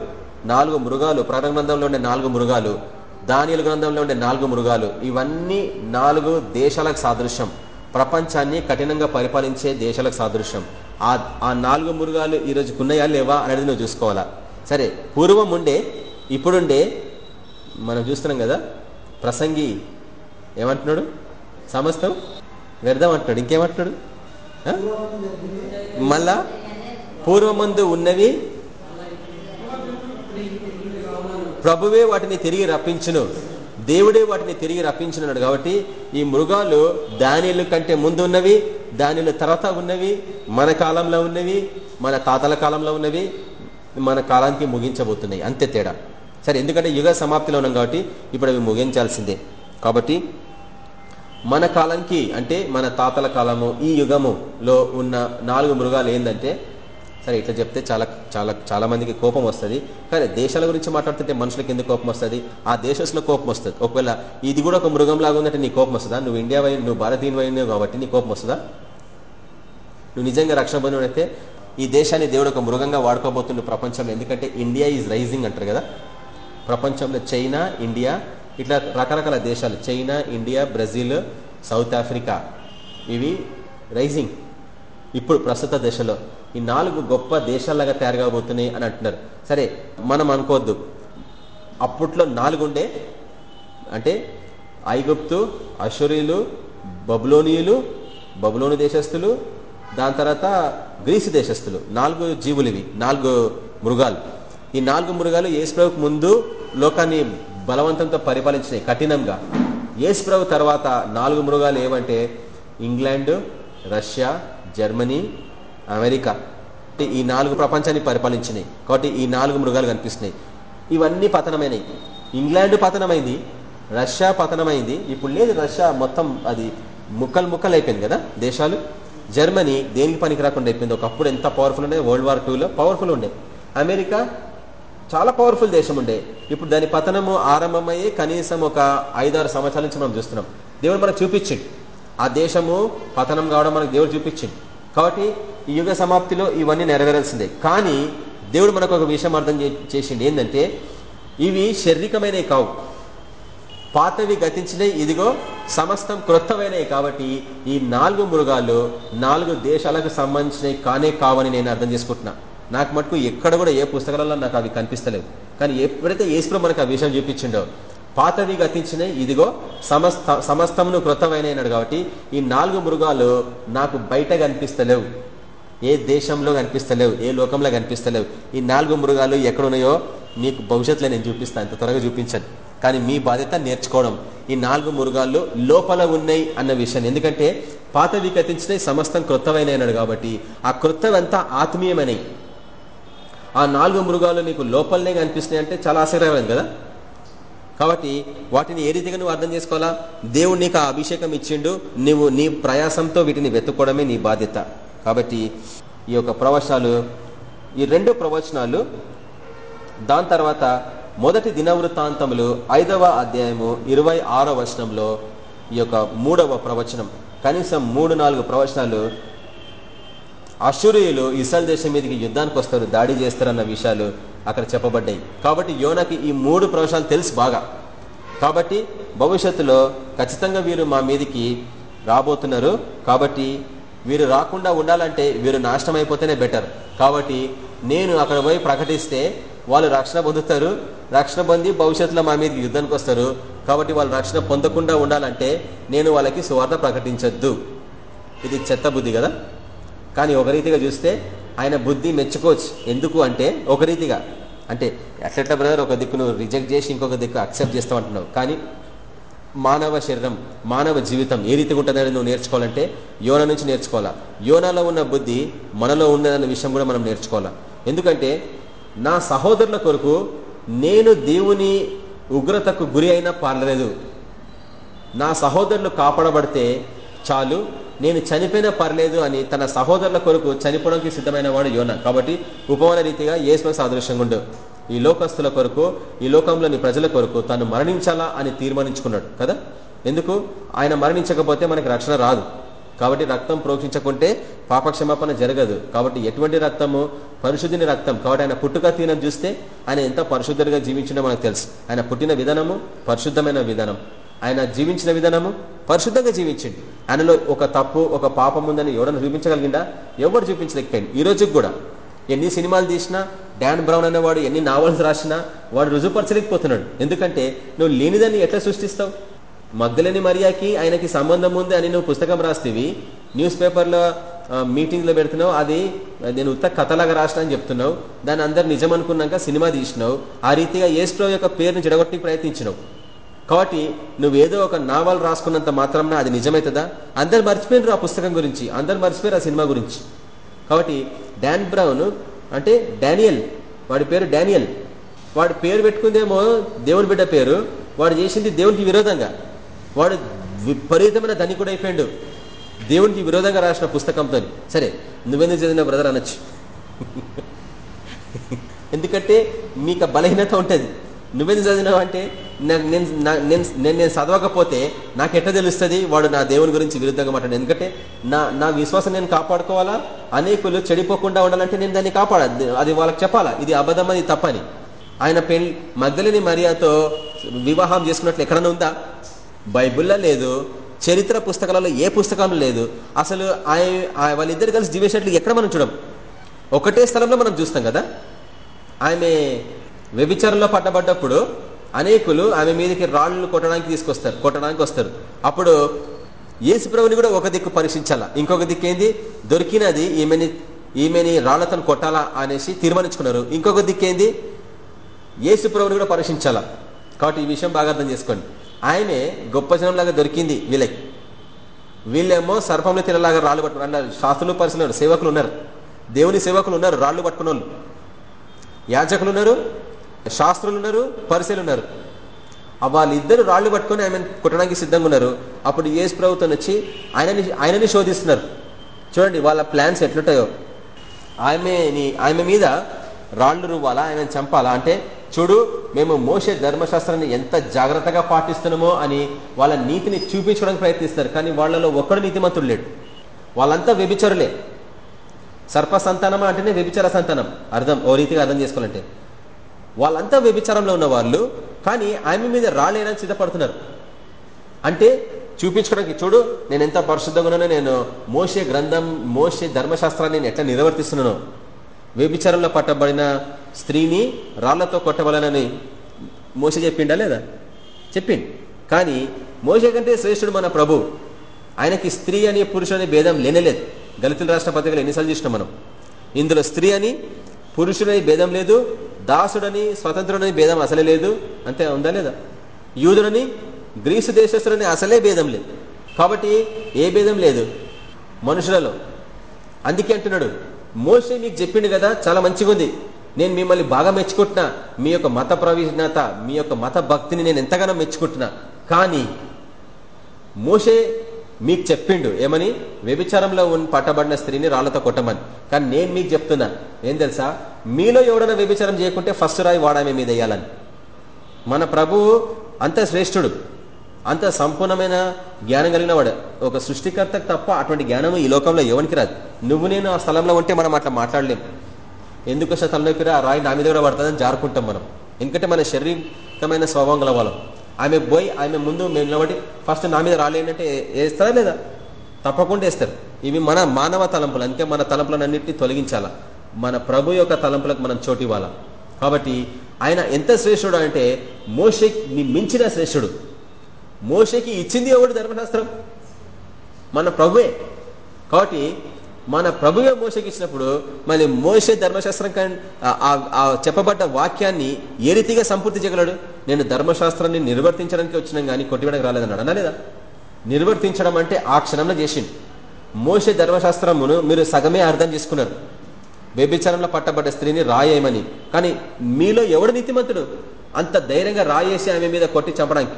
నాలుగు మృగాలు. ప్రకటన గ్రంథంలో ఉండే నాలుగు మృగాలు దానియలు గ్రంథంలో ఉండే నాలుగు మృగాలు. ఇవన్నీ నాలుగు దేశాలకు సాదృశ్యం. ప్రపంచాన్ని కఠినంగా పరిపాలించే దేశాలకు సాదృశ్యం. ఆ ఆ నాలుగు మృగాలు ఈ ఉన్నాయా లేవా అనేది నువ్వు చూసుకోవాలా. సరే పూర్వం ఉండే ఇప్పుడుండే మనం చూస్తున్నాం కదా ప్రసంగి ఏమంటున్నాడు? సమస్తం వ్యర్థం అంటున్నాడు. ఇంకేమంటున్నాడు? మళ్ళా పూర్వమందు ఉన్నవి ప్రభువే వాటిని తిరిగి రప్పించును. దేవుడే వాటిని తిరిగి రప్పించున్నాడు కాబట్టి ఈ మృగాలు దానిలు కంటే ముందు ఉన్నవి దానిల తర్వాత ఉన్నవి మన కాలంలో ఉన్నవి మన తాతల కాలంలో ఉన్నవి మన కాలానికి ముగించబోతున్నాయి. అంతే తేడా. సరే ఎందుకంటే యుగ సమాప్తిలో ఉన్నాం కాబట్టి ఇప్పుడు అవి ముగించాల్సిందే. కాబట్టి మన కాలానికి అంటే మన తాతల కాలము ఈ యుగములో ఉన్న నాలుగు మృగాలు ఏంటంటే సరే ఇట్లా చెప్తే చాలా చాలా చాలా మందికి కోపం వస్తుంది. కానీ దేశాల గురించి మాట్లాడుతుంటే మనుషులకి ఎందుకు కోపం వస్తుంది? ఆ దేశంలో కోపం వస్తుంది. ఒకవేళ ఇది కూడా ఒక మృగం లాగా ఉందంటే నీ కోపం వస్తుందా? నువ్వు ఇండియా వై నువ్వు భారతీయ వైన్ కాబట్టి నీ కోపం వస్తుందా? నువ్వు నిజంగా రక్షణ అయితే ఈ దేశాన్ని దేవుడు ఒక మృగంగా వాడుకోబోతుండే ప్రపంచంలో. ఎందుకంటే ఇండియా ఈజ్ రైజింగ్ అంటారు కదా. ప్రపంచంలో చైనా ఇండియా ఇట్లా రకరకాల దేశాలు China India Brazil South Africa ఇవి రైజింగ్. ఇప్పుడు ప్రస్తుత దశలో ఈ నాలుగు గొప్ప దేశాలగా తయారు కాబోతున్నాయి అని అంటున్నారు. సరే మనం అనుకోవద్దు. అప్పట్లో నాలుగుండే అంటే ఐగుప్తు అషురీలు బబులోనియులు బబులోని దేశస్థులు దాని తర్వాత గ్రీసు దేశస్థులు నాలుగు జీవులు ఇవి నాలుగు మృగాలు. ఈ నాలుగు మృగాలు ఏసుప్రభుకు ముందు లోకాన్ని బలవంతంతో పరిపాలించినాయి కఠినంగా. ఏసుప్రభు తర్వాత నాలుగు మృగాలు ఏమంటే ఇంగ్లాండ్ రష్యా జర్మనీ అమెరికా. ఈ నాలుగు ప్రపంచాన్ని పరిపాలించినాయి కాబట్టి ఈ నాలుగు మృగాలు కనిపిస్తున్నాయి. ఇవన్నీ పతనమైనవి. England పతనమైంది Russia పతనమైంది. ఇప్పుడు లేదు రష్యా మొత్తం అది ముక్కలు ముక్కలు అయిపోయింది కదా దేశాలు. జర్మనీ దేనికి పనికి రాకుండా అయిపోయింది? ఒకప్పుడు ఎంత పవర్ఫుల్ ఉండే? వరల్డ్ వార్ టూలో పవర్ఫుల్ ఉండే. అమెరికా చాలా పవర్ఫుల్ దేశం ఉండే ఇప్పుడు దాని పతనము ఆరంభమయ్యి కనీసం ఒక ఐదారు సంవత్సరాల నుంచి మనం చూస్తున్నాం. దేవుడు మనకు చూపించింది ఆ దేశము పతనం కావడం మనకు దేవుడు చూపించింది కాబట్టి ఈ యుగ సమాప్తిలో ఇవన్నీ నెరవేరాల్సిందే. కానీ దేవుడు మనకు ఒక విషయం అర్థం చేసింది ఏంటంటే ఇవి శారీరకమైనవి కావు. పాతవి గతించినవి ఇదిగో సమస్తం క్రొత్తమైనవి కాబట్టి ఈ నాలుగు మృగాలు నాలుగు దేశాలకు సంబంధించినవి కానే కావని నేను అర్థం చేసుకుంటున్నా. నాకు మటుకు ఎక్కడ కూడా ఏ పుస్తకాలలో నాకు అవి కనిపిస్తలేవు. కానీ ఎప్పుడైతే ఏసులో మనకు ఆ విషయం చూపించిండో పాతవి గతించినవి ఇదిగో సమస్త సమస్తమును కృతమైనడు కాబట్టి ఈ నాలుగు మృగాలు నాకు బయట కనిపిస్తలేవు. ఏ దేశంలో కనిపిస్తలేవు ఏ లోకంలో కనిపిస్తలేవు. ఈ నాలుగు మృగాలు ఎక్కడున్నాయో నీకు భవిష్యత్తులో నేను చూపిస్తాను. అంత త్వరగా చూపించాను కానీ మీ బాధ్యత నేర్చుకోవడం ఈ నాలుగు మృగాల్లో లోపల ఉన్నాయి అన్న విషయాన్ని ఎందుకంటే పాతవి గతించినవి సమస్తం క్రొత్తమైనడు కాబట్టి ఆ క్రొత్తవంతా ఆత్మీయమైనవి ఆ నాలుగు మృగాలు నీకు లోపలనే కనిపిస్తున్నాయి అంటే చాలా ఆశ్చర్యమైంది కదా? కాబట్టి వాటిని ఏ రీతిగా నువ్వు అర్థం చేసుకోవాలా? దేవుడు నీకు ఆ అభిషేకం ఇచ్చిండు నువ్వు నీ ప్రయాసంతో వీటిని వెతుక్కోవడమే నీ బాధ్యత. కాబట్టి ఈ యొక్క ప్రవచనాలు ఈ రెండు ప్రవచనాలు దాని తర్వాత మొదటి దినవృత్తాంతములు ఐదవ అధ్యాయము ఇరవై ఆరో వచనంలో ఈ యొక్క మూడవ ప్రవచనం. కనీసం మూడు నాలుగు ప్రవచనాలు అశూరియులు ఇస్రాయల్ దేశం మీదకి యుద్ధానికి వస్తారు దాడి చేస్తారన్న విషయాలు అక్కడ చెప్పబడ్డాయి. కాబట్టి యోనకి ఈ మూడు ప్రవేశాలు తెలుసు బాగా. కాబట్టి భవిష్యత్తులో ఖచ్చితంగా వీరు మా మీదికి రాబోతున్నారు. కాబట్టి వీరు రాకుండా ఉండాలంటే వీరు నాశనం అయిపోతేనే బెటర్ కాబట్టి నేను అక్కడ పోయి ప్రకటిస్తే వాళ్ళు రక్షణ పొందుతారు. రక్షణ పొంది భవిష్యత్తులో మా మీదకి యుద్ధానికి వస్తారు. కాబట్టి వాళ్ళు రక్షణ పొందకుండా ఉండాలంటే నేను వాళ్ళకి సువార్త ప్రకటించొద్దు. ఇది చెత్త బుద్ధి కదా? కానీ ఒక రీతిగా చూస్తే ఆయన బుద్ధి మెచ్చుకోవచ్చు. ఎందుకు అంటే ఒక రీతిగా. అంటే అట్లట్ల బ్రదర్ ఒక దిక్కు నువ్వు రిజెక్ట్ చేసి ఇంకొక దిక్కు అక్సెప్ట్ చేస్తావు అంటున్నావు కానీ మానవ శరీరం మానవ జీవితం ఏ రీతిగా ఉంటుందని నువ్వు నేర్చుకోవాలంటే యోన నుంచి నేర్చుకోవాలా? యోనాలో ఉన్న బుద్ధి మనలో ఉన్నదన్న విషయం కూడా మనం నేర్చుకోవాలా? ఎందుకంటే నా సహోదరుల కొరకు నేను దేవుని ఉగ్రతకు గురి అయినా పారలేదు నా సహోదరులు కాపాడబడితే చాలు నేను చనిపోయినా పర్లేదు అని తన సహోదరుల కొరకు చనిపోవడానికి సిద్ధమైన వాడు యోన. కాబట్టి ఉపమాన రీతిగా ఏసుమ సాదృశ్యంగా ఉండు. ఈ లోకస్తుల కొరకు ఈ లోకంలోని ప్రజల కొరకు తను మరణించాలా అని తీర్మానించుకున్నాడు కదా? ఎందుకు? ఆయన మరణించకపోతే మనకి రక్షణ రాదు. కాబట్టి రక్తం ప్రోక్షించకుంటే పాపక్షమాపణ జరగదు. కాబట్టి ఎటువంటి రక్తము? పరిశుద్ధిని రక్తం. కాబట్టి ఆయన పుట్టుక తీరం చూస్తే ఆయన ఎంత పరిశుద్ధుడిగా జీవించిందో మనకు తెలుసు. ఆయన పుట్టిన విధానము? పరిశుద్ధమైన విధానం. ఆయన జీవించిన విధానము పరిశుద్ధంగా జీవించండి. ఆయనలో ఒక తప్పు ఒక పాపం ఉందని ఎవరైనా చూపించగలిగిందా? ఎవరు చూపించలేకపోయింది ఈ రోజుకి కూడా ఎన్ని సినిమాలు తీసినా డాన్ బ్రౌన్ అనేవాడు ఎన్ని నావల్స్ రాసినా వాడు రుజుపరచలేకపోతున్నాడు ఎందుకంటే నువ్వు లేనిదాన్ని ఎట్లా సృష్టిస్తావు? మగ్గులని మరియాకి ఆయనకి సంబంధం ఉంది అని నువ్వు పుస్తకం రాస్తేవి న్యూస్ పేపర్లో మీటింగ్లో పెడుతున్నావు అది నేను ఉత్త కథలాగా రాసిన అని చెప్తున్నావు. దాన్ని అందరు నిజం అనుకున్నాక సినిమా తీసినావు. ఆ రీతిగా ఏస్ట్రో యొక్క పేరుని జడగొట్టి ప్రయత్నించినావు. కాబట్టి నువ్వేదో ఒక నావల్ రాసుకున్నంత మాత్రం అది నిజమవుతుందా అందరు మర్చిపోయినరు ఆ పుస్తకం గురించి. అందరు మర్చిపోయారు ఆ సినిమా గురించి. కాబట్టి డాన్ బ్రౌన్ అంటే డానియల్. వాడి పేరు డానియల్. వాడి పేరు పెట్టుకుందేమో దేవుని బిడ్డ పేరు. వాడు చేసింది దేవునికి విరోధంగా. వాడు విపరీతమైన ధనికుడు అయిపోయాడు. దేవునికి విరోధంగా రాసిన పుస్తకంతో. సరే నువ్వెందుకు చదివిన బ్రదర్ అనొచ్చు. ఎందుకంటే మీకు బలహీనత ఉంటుంది. నువ్వెందుకు చదివినావు అంటే నేను నేను నేను చదవకపోతే నాకు ఎట్లా తెలుస్తుంది? వాడు నా దేవుని గురించి విరుద్ధంగా మాట్లాడు. ఎందుకంటే నా నా విశ్వాసం నేను కాపాడుకోవాలా? అనేకులు చెడిపోకుండా ఉండాలంటే నేను దాన్ని కాపాడాలి. అది వాళ్ళకి చెప్పాలా? ఇది అబద్ధం అది తప్పని. ఆయన పెళ్ళి మగ్గలిని మరియాతో వివాహం చేసుకున్నట్లు ఎక్కడన్నా ఉందా? బైబుల్లో లేదు. చరిత్ర పుస్తకాలలో ఏ పుస్తకంలో లేదు. అసలు ఆయన వాళ్ళిద్దరు కలిసి జీవేసినట్లు ఎక్కడ మనం చూడం? ఒకటే స్థలంలో మనం చూస్తాం కదా? ఆమె వ్యభిచారంలో పట్టబడ్డప్పుడు అనేకులు ఆమె మీదకి రాళ్ళు కొట్టడానికి తీసుకొస్తారు కొట్టడానికి వస్తారు. అప్పుడు యేసు ప్రభుని కూడా ఒక దిక్కు పరీక్షించాలా? ఇంకొక దిక్కు ఏంది? దొరికినది ఈమెని ఈమెని రాళ్ళతో కొట్టాలా అనేసి తీర్మానించుకున్నారు. ఇంకొక దిక్కు ఏంది? యేసు ప్రభుని కూడా పరీక్షించాలా? కాబట్టి ఈ విషయం బాగా అర్థం చేసుకోండి. ఆయనే గొప్ప జనంలాగా దొరికింది వీళ్ళకి. వీళ్ళేమో సర్పంలో తినలాగా రాళ్ళు పట్టుకున్నారు. శాస్త్రులు పరిశీలన సేవకులు ఉన్నారు. దేవుని సేవకులు ఉన్నారు రాళ్ళు పట్టుకున్న యాజకులు ఉన్నారు శాస్త్రులు ఉన్నారు పరిశీలు ఉన్నారు వాళ్ళిద్దరు రాళ్ళు పట్టుకొని ఆమె కుట్టడానికి సిద్ధంగా ఉన్నారు అప్పుడు ఏసు ప్రభుత్వం వచ్చి ఆయనని ఆయనని శోధిస్తున్నారు. చూడండి వాళ్ళ ప్లాన్స్ ఎట్లుంటాయో. ఆమెని ఆమె మీద రాళ్ళు రువ్వాలా ఆయన చంపాలా? అంటే చూడు మేము మోసే ధర్మశాస్త్రాన్ని ఎంత జాగ్రత్తగా పాటిస్తున్నామో అని వాళ్ళ నీతిని చూపించడానికి ప్రయత్నిస్తారు కానీ వాళ్ళలో ఒక్కడు నీతిమంతుడు లేడు. వాళ్ళంతా వ్యభిచరులే. సర్ప సంతానమా అంటేనే వ్యభిచార సంతానం. అర్థం ఓ రీతిగా అర్థం చేసుకోవాలంటే. వాళ్ళంతా వ్యభిచారంలో ఉన్న వాళ్ళు కానీ ఆమె మీద రాలేనని సిద్ధపడుతున్నారు. అంటే చూపించుకోవడానికి చూడు నేను ఎంత పరిశుద్ధంగా ఉన్నానో నేను మోసే గ్రంథం మోసే ధర్మశాస్త్రాన్ని నేను ఎట్లా నిర్వర్తిస్తున్నానో. వ్యభిచారంలో పట్టబడిన స్త్రీని రాళ్ళతో కొట్టవలనని మోస చెప్పిండా లేదా? చెప్పిండు. కానీ మోస కంటే శ్రేష్ఠుడు మన ప్రభు. ఆయనకి స్త్రీ అని పురుషుడు అనే భేదం లేనేలేదు. దళితుల రాష్ట్ర పత్రికలు ఎన్నిసార్లు చూసినాం మనం. ఇందులో స్త్రీ అని పురుషుడని భేదం లేదు దాసుడని స్వతంత్రుడని భేదం అసలే లేదు. అంతే ఉందా లేదా? యూదుడని గ్రీసు దేశస్తుడని అసలే భేదం లేదు. కాబట్టి ఏ భేదం లేదు? మనుషులలో. అందుకే అంటున్నాడు మోసే మీకు చెప్పిండు కదా చాలా మంచిగా ఉంది. నేను మిమ్మల్ని బాగా మెచ్చుకుంటున్నా. మీ యొక్క మత ప్రవీణత మీ యొక్క మత భక్తిని నేను ఎంతగానో మెచ్చుకుంటున్నా. కానీ మోసే మీకు చెప్పిండు ఏమని? వ్యభిచారంలో పట్టబడిన స్త్రీని రాళ్ళతో కొట్టమని. కానీ నేను మీకు చెప్తున్నా ఏం తెలుసా? మీలో ఎవడైనా వ్యభిచారం చేయకుంటే ఫస్ట్ రాయి వాడామే మీద వేయాలని. మన ప్రభువు అంత శ్రేష్ఠుడు అంత సంపూర్ణమైన జ్ఞానం కలిగిన వాడు. ఒక సృష్టికర్తకు తప్ప అటువంటి జ్ఞానం ఈ లోకంలో ఎవరికి రాదు. నువ్వు నేను ఆ స్థలంలో ఉంటే మనం అట్లా మాట్లాడలేం. ఎందుకు వస్తే తలనొప్పి ఆ రాయి నా మీద కూడా పడుతుందని జారుకుంటాం మనం. ఎందుకంటే మన శారీరకమైన స్వభావం గలవాళ్ళం. ఆమె పోయి ఆమె ముందు మేము నిలబడి ఫస్ట్ నా మీద రాలేనంటే వేస్తారా లేదా? తప్పకుండా వేస్తారు. ఇవి మన మానవ తలంపులు అందుకే మన తలంపులన్నింటినీ తొలగించాలా? మన ప్రభు యొక్క తలంపులకు మనం చోటు ఇవ్వాలా? కాబట్టి ఆయన ఎంత శ్రేష్ఠుడు అంటే మోషకి మించిన శ్రేష్ఠుడు. మోషకి ఇచ్చింది ఎవడు ధర్మశాస్త్రం? మన ప్రభువే. కాబట్టి మన ప్రభువే మోసకి ఇచ్చినప్పుడు మళ్ళీ మోసే ధర్మశాస్త్రం చెప్పబడ్డ వాక్యాన్ని ఏ రీతిగా సంపూర్తి చేయగలడు? నేను ధర్మశాస్త్రాన్ని నిర్వర్తించడానికి వచ్చినాం కానీ కొట్టివేయడానికి రాలేదన్నాడు. అన్నా లేదా? నిర్వర్తించడం అంటే ఆ క్షణంలో చేసిండు. మోసే ధర్మశాస్త్రమును మీరు సగమే అర్థం చేసుకున్నారు. వ్యభిచారంలో పట్టబడ్డ స్త్రీని రాయేయమని. కానీ మీలో ఎవడు నీతిమంతుడు? అంత ధైర్యంగా రాయేసి ఆమె మీద కొట్టి చంపడానికి.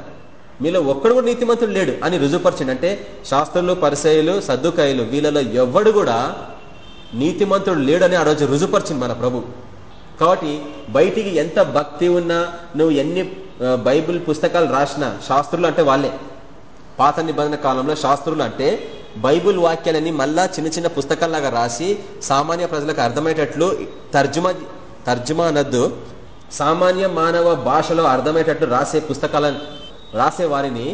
మీలో ఒక్కడు కూడా నీతిమంతుడు లేడు అని రుజుపరిచిండు అంటే శాస్త్రులు పరిసయులు సర్దుకాయలు వీళ్ళలో ఎవడు కూడా నీతిమంతుడు లేడని ఆ రోజు రుజుపరిచింది మన ప్రభు. కాబట్టి బయటికి ఎంత భక్తి ఉన్నా నువ్వు ఎన్ని బైబిల్ పుస్తకాలు రాసినా శాస్త్రులు అంటే వాళ్ళే. పాత నిబంధన కాలంలో శాస్త్రులు అంటే బైబుల్ వాక్యాలని మళ్ళా చిన్న చిన్న పుస్తకాల్లాగా రాసి సామాన్య ప్రజలకు అర్థమయ్యేటట్లు తర్జుమా తర్జుమా అనద్దు సామాన్య మానవ భాషలో అర్థమయ్యేటట్లు రాసే పుస్తకాలను రాసే వారిని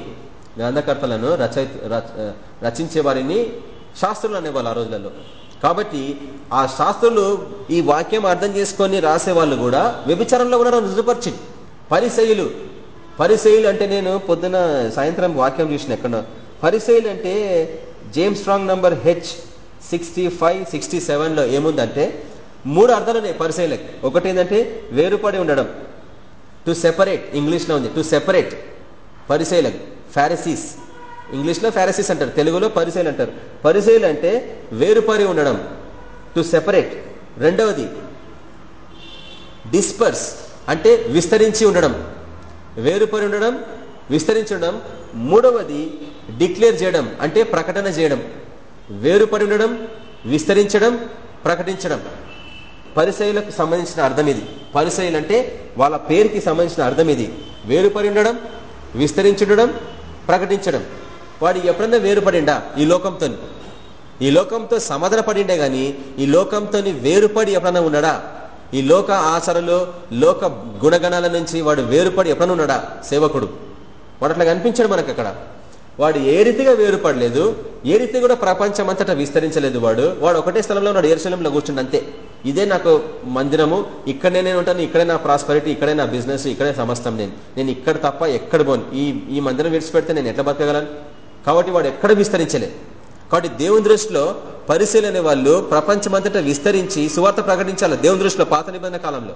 గ్రంథకర్తలను రచ రచించే వారిని శాస్త్రులు అనేవాళ్ళు ఆ రోజులలో. కాబట్టి ఆ శాస్త్రులు ఈ వాక్యం అర్థం చేసుకొని రాసే వాళ్ళు కూడా వ్యభిచారంలో కూడా రుజుపరిచింది పరిశైలు పరిశైలు అంటే నేను పొద్దున సాయంత్రం వాక్యం చూసిన ఎక్కడ. పరిశైలు అంటే James Strong number H sixty five sixty సెవెన్లో ఏముందంటే మూడు అర్థాలు ఉన్నాయి పరిశైలకి ఒకటి ఏంటంటే వేరుపడి ఉండడం. టు సెపరేట్ ఇంగ్లీష్లో ఉంది. టు సెపరేట్ పరిశైలకు ఫారసీస్. ఇంగ్లీష్లో ఫారసీస్ అంటారు తెలుగులో పరిశైలు అంటారు. పరిశైలు అంటే వేరుపరి ఉండడం టు సెపరేట్ రెండవది డిస్పర్స్ అంటే విస్తరించి ఉండడం. వేరుపరి ఉండడం విస్తరించి ఉండడం. మూడవది డిక్లేర్ చేయడం అంటే ప్రకటన చేయడం. వేరుపడి ఉండడం విస్తరించడం ప్రకటించడం. పరిశైలకు సంబంధించిన అర్థం ఇది. పరిశైలు అంటే వాళ్ళ పేరుకి సంబంధించిన అర్థం ఇది. వేరుపడి ఉండడం విస్తరించడం ప్రకటించడం. వాడు ఎప్పుడన్నా వేరుపడిండా? ఈ లోకంతో. ఈ లోకంతో సమాధాన పడిండే గాని ఈ లోకంతో వేరుపడి ఎప్పుడన్నా ఉన్నాడా? ఈ లోక ఆచరణలో లోక గుణగణాల నుంచి వాడు వేరుపడి ఎప్పుడన్నా ఉన్నాడా? సేవకుడు. వాడు అట్లా కనిపించాడు మనకు అక్కడ. వాడు ఏ రీతిగా వేరుపడలేదు ఏ రీతి కూడా ప్రపంచం అంతటా విస్తరించలేదు వాడు. వాడు ఒకటే స్థలంలో ఉన్నాడు ఏరుశలంలో కూర్చుండి అంతే. ఇదే నాకు మందిరము. ఇక్కడనే నేను ఉంటాను ఇక్కడే నా ప్రాస్పరిటీ ఇక్కడే నా బిజినెస్ ఇక్కడే సమస్తం నేను. నేను ఇక్కడ తప్ప ఎక్కడ పోను. ఈ ఈ మందిరం విడిచిపెడితే నేను ఎట్లా బతకగలను? కాబట్టి వాడు ఎక్కడ విస్తరించలే. కాబట్టి దేవుని దృష్టిలో పరిశీలనే వాళ్ళు ప్రపంచమంతటా విస్తరించి సువార్త ప్రకటించాలి దేవుని దృష్టిలో పాత నిబంధన కాలంలో.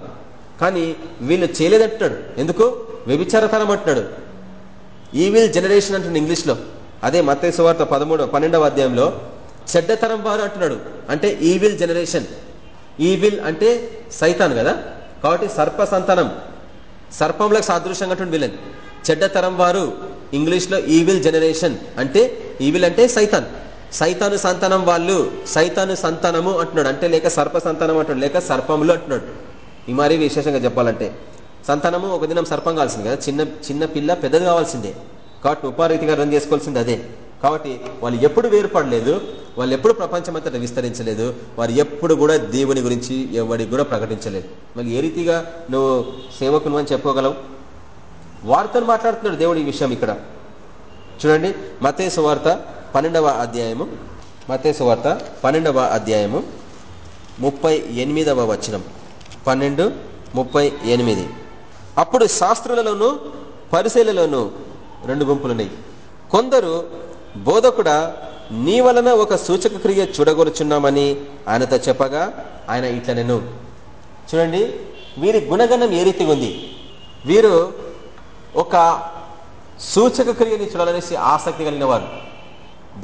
కానీ వీళ్ళు చేయలేదంటున్నాడు. ఎందుకు? వ్యభిచారతనం అంటున్నాడు. ఈవిల్ జనరేషన్ అంటున్నాడు ఇంగ్లీష్లో. అదే మత్తే సువార్త పదమూడు పన్నెండవ అధ్యాయంలో చెడ్డతరం వారు అంటున్నాడు. అంటే ఈవిల్ జనరేషన్ ఈవిల్ అంటే సైతాన్ కదా? కాబట్టి సర్ప సంతానం. సర్పంలకు సాదృశ్యంగా వీళ్ళని. చెడ్డతరం వారు ఇంగ్లీష్లో ఈవిల్ జనరేషన్ అంటే ఈవిల్ అంటే సైతాన్. సైతాను సంతానం వాళ్ళు సైతాను సంతానము అంటున్నాడు. అంటే లేక సర్ప సంతానం అంటున్నాడు లేక సర్పములు అంటున్నాడు. ఈ మరీ విశేషంగా చెప్పాలంటే. సంతానము ఒక దినం సర్పం కావాల్సింది కదా. చిన్న చిన్న పిల్ల పెద్దది కావాల్సిందే. కాబట్టి ఉపారీతిగా రన్ చేసుకోవాల్సింది అదే. కాబట్టి వాళ్ళు ఎప్పుడు వేరుపడలేదు వాళ్ళు ఎప్పుడు ప్రపంచం ప్రపంచమంతటా విస్తరించలేదు వారు ఎప్పుడు కూడా దేవుని గురించి ఎవరికి కూడా ప్రకటించలేదు. మళ్ళీ ఏ రీతిగా నువ్వు సేవకును అని చెప్పుకోగలవు? వారితో మాట్లాడుతున్నాడు దేవుడు ఈ విషయం ఇక్కడ. చూడండి మతేసు వార్త పన్నెండవ అధ్యాయము మతేసు వార్త పన్నెండవ అధ్యాయము ముప్పై ఎనిమిదవ వచనం. పన్నెండు ముప్పై ఎనిమిది. అప్పుడు శాస్త్రులలోను పరిశీలలోను రెండు గుంపులున్నాయి. కొందరు బోధకుడా నీ వలన ఒక సూచక క్రియ చూడగొరుచున్నామని ఆయనతో చెప్పగా ఆయన ఇట్లా నేను. చూడండి వీరి గుణగణం ఏ రీతిగా ఉంది? వీరు ఒక సూచక క్రియని చూడాలనేసి ఆసక్తి కలిగిన వారు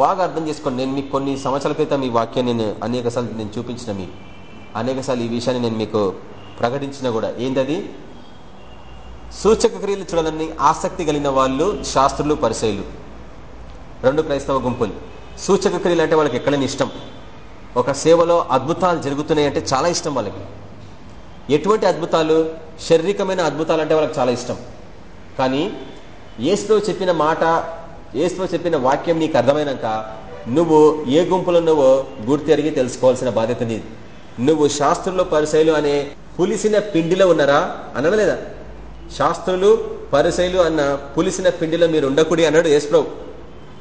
బాగా అర్థం చేసుకోండి నేను మీకు కొన్ని సంవత్సరాల క్రితం ఈ వాక్యాన్ని నేను అనేకసార్లు నేను చూపించిన మీకు అనేకసార్లు ఈ విషయాన్ని నేను మీకు ప్రకటించిన కూడా. ఏంటది సూచక క్రియలు చూడాలని ఆసక్తి కలిగిన వాళ్ళు శాస్త్రులు పరిశైలు. రెండు క్రైస్తవ గుంపులు. సూచక క్రియలు అంటే వాళ్ళకి ఎక్కడైనా ఇష్టం. ఒక సేవలో అద్భుతాలు జరుగుతున్నాయి అంటే చాలా ఇష్టం వాళ్ళకి. ఎటువంటి అద్భుతాలు? శారీరకమైన అద్భుతాలు అంటే వాళ్ళకి చాలా ఇష్టం. కానీ ఏసులో చెప్పిన మాట ఏసులో చెప్పిన వాక్యం నీకు అర్థమైనాక నువ్వు ఏ గుంపులో నువ్వో గుర్తెరిగి తెలుసుకోవాల్సిన బాధ్యత నీది. నువ్వు శాస్త్రంలో పరిశైలు అనే పులిసిన పిండిలో ఉన్నారా? అనడం లేదా శాస్త్రులు పరిశైలు అన్న పులిసిన పిండిలో మీరు ఉండకూడి అన్నాడు యేసుప్రభు.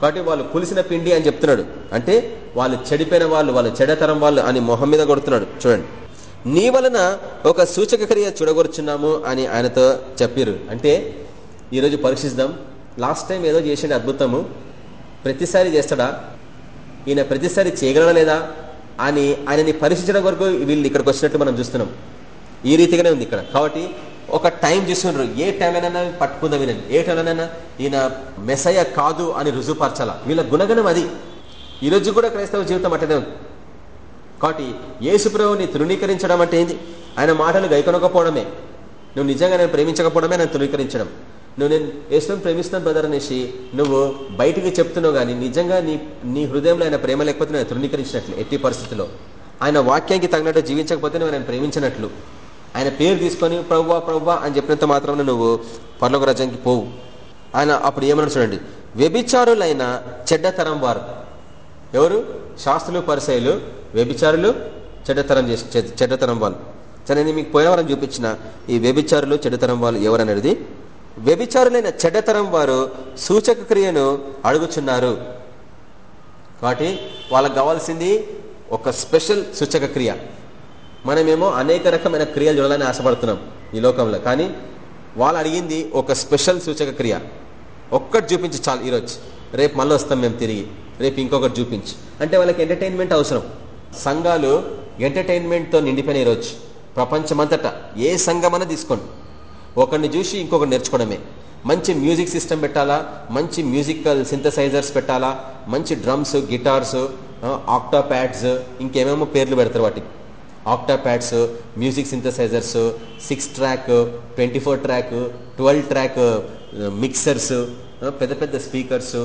కాబట్టి వాళ్ళు పులిసిన పిండి అని చెప్తున్నాడు. అంటే వాళ్ళు చెడిపోయిన వాళ్ళు వాళ్ళు చెడతరం వాళ్ళు అని మొహం మీద కొడుతున్నాడు. చూడండి. నీ వలన ఒక సూచక క్రియ చూడగొరుచున్నాము అని ఆయనతో చెప్పారు అంటే ఈరోజు పరీక్షిద్దాం. లాస్ట్ టైం ఏదో చేసిండే అద్భుతము. ప్రతిసారి చేస్తాడా? ఈయన ప్రతిసారి చేయగలడా లేదా అని ఆయనని పరీక్షించడం వరకు వీళ్ళు ఇక్కడికి వచ్చినట్టు మనం చూస్తున్నాం. ఈ రీతిగానే ఉంది ఇక్కడ. కాబట్టి ఒక టైం చూసినారు ఏ టైంలోనైనా పట్టుకుందాం వీళ్ళని. ఏ టైంలోనైనా ఈయన మెసయ కాదు అని రుజువుపరచాలా? వీళ్ళ గుణగణం అది. ఈరోజు కూడా క్రైస్తవ జీవితం అట్టనే ఉంది. కాబట్టి యేసుప్రభుని తృణీకరించడం అంటే ఏంది? ఆయన మాటలు గైకొనకపోవడమే. నువ్వు నిజంగా నేను ప్రేమించకపోవడమే నన్ను తృణీకరించడం. నువ్వు నేను యేసుని ప్రేమిస్తున్నాను బ్రదర్ అనేసి నువ్వు బయటికి చెప్తున్నావు కానీ నిజంగా నీ నీ హృదయంలో ఆయన ప్రేమ లేకపోతే నేను తృణీకరించినట్లు ఎట్టి పరిస్థితిలో ఆయన వాక్యానికి తగినట్టు జీవించకపోతే నువ్వు ఆయన ప్రేమించినట్లు. ఆయన పేరు తీసుకొని ప్రవ్వా ప్రవ్వా అని చెప్పినంత మాత్రమే నువ్వు పర్లోక రాజ్యానికి పోవు. ఆయన అప్పుడు ఏమన్నా చూడండి వ్యభిచారులైన చెడ్డతరం వారు. ఎవరు? శాస్త్రులు పరిసయలు వ్యభిచారులు చెడ్డతరం చేసి చెడ్డతరం వాళ్ళు. సరే నేను మీకు పోయిన వారం చూపించిన ఈ వ్యభిచారులు చెడ్డతరం వాళ్ళు ఎవరనేది వ్యభిచారులైన చెడ్డతరం వారు సూచక క్రియను అడుగుచున్నారు. కాబట్టి వాళ్ళకు కావాల్సింది ఒక స్పెషల్ సూచక క్రియ. మనమేమో అనేక రకమైన క్రియలు చూడాలని ఆశపడుతున్నాం ఈ లోకంలో. కానీ వాళ్ళు అడిగింది ఒక స్పెషల్ సూచక క్రియ. ఒక్కటి చూపించి చాలు ఈరోజు. రేపు మళ్ళీ వస్తాం మేము తిరిగి. రేపు ఇంకొకటి చూపించి. అంటే వాళ్ళకి ఎంటర్టైన్మెంట్ అవసరం. సంఘాలు ఎంటర్టైన్మెంట్తో నిండిపోయిన ఈరోజు. ప్రపంచమంతటా. ఏ సంఘమన్నా తీసుకోండి. ఒకరిని చూసి ఇంకొకటి నేర్చుకోవడమే. మంచి మ్యూజిక్ సిస్టమ్ పెట్టాలా? మంచి మ్యూజికల్ సింథసైజర్స్ పెట్టాలా? మంచి డ్రమ్స్ గిటార్స్ ఆక్టా ప్యాడ్స్ ఇంకేమేమో పేర్లు పెడతారు వాటికి. Octa pads music synthesizers six track twenty four track twelve track mixers పెద్ద పెద్ద స్పీకర్స్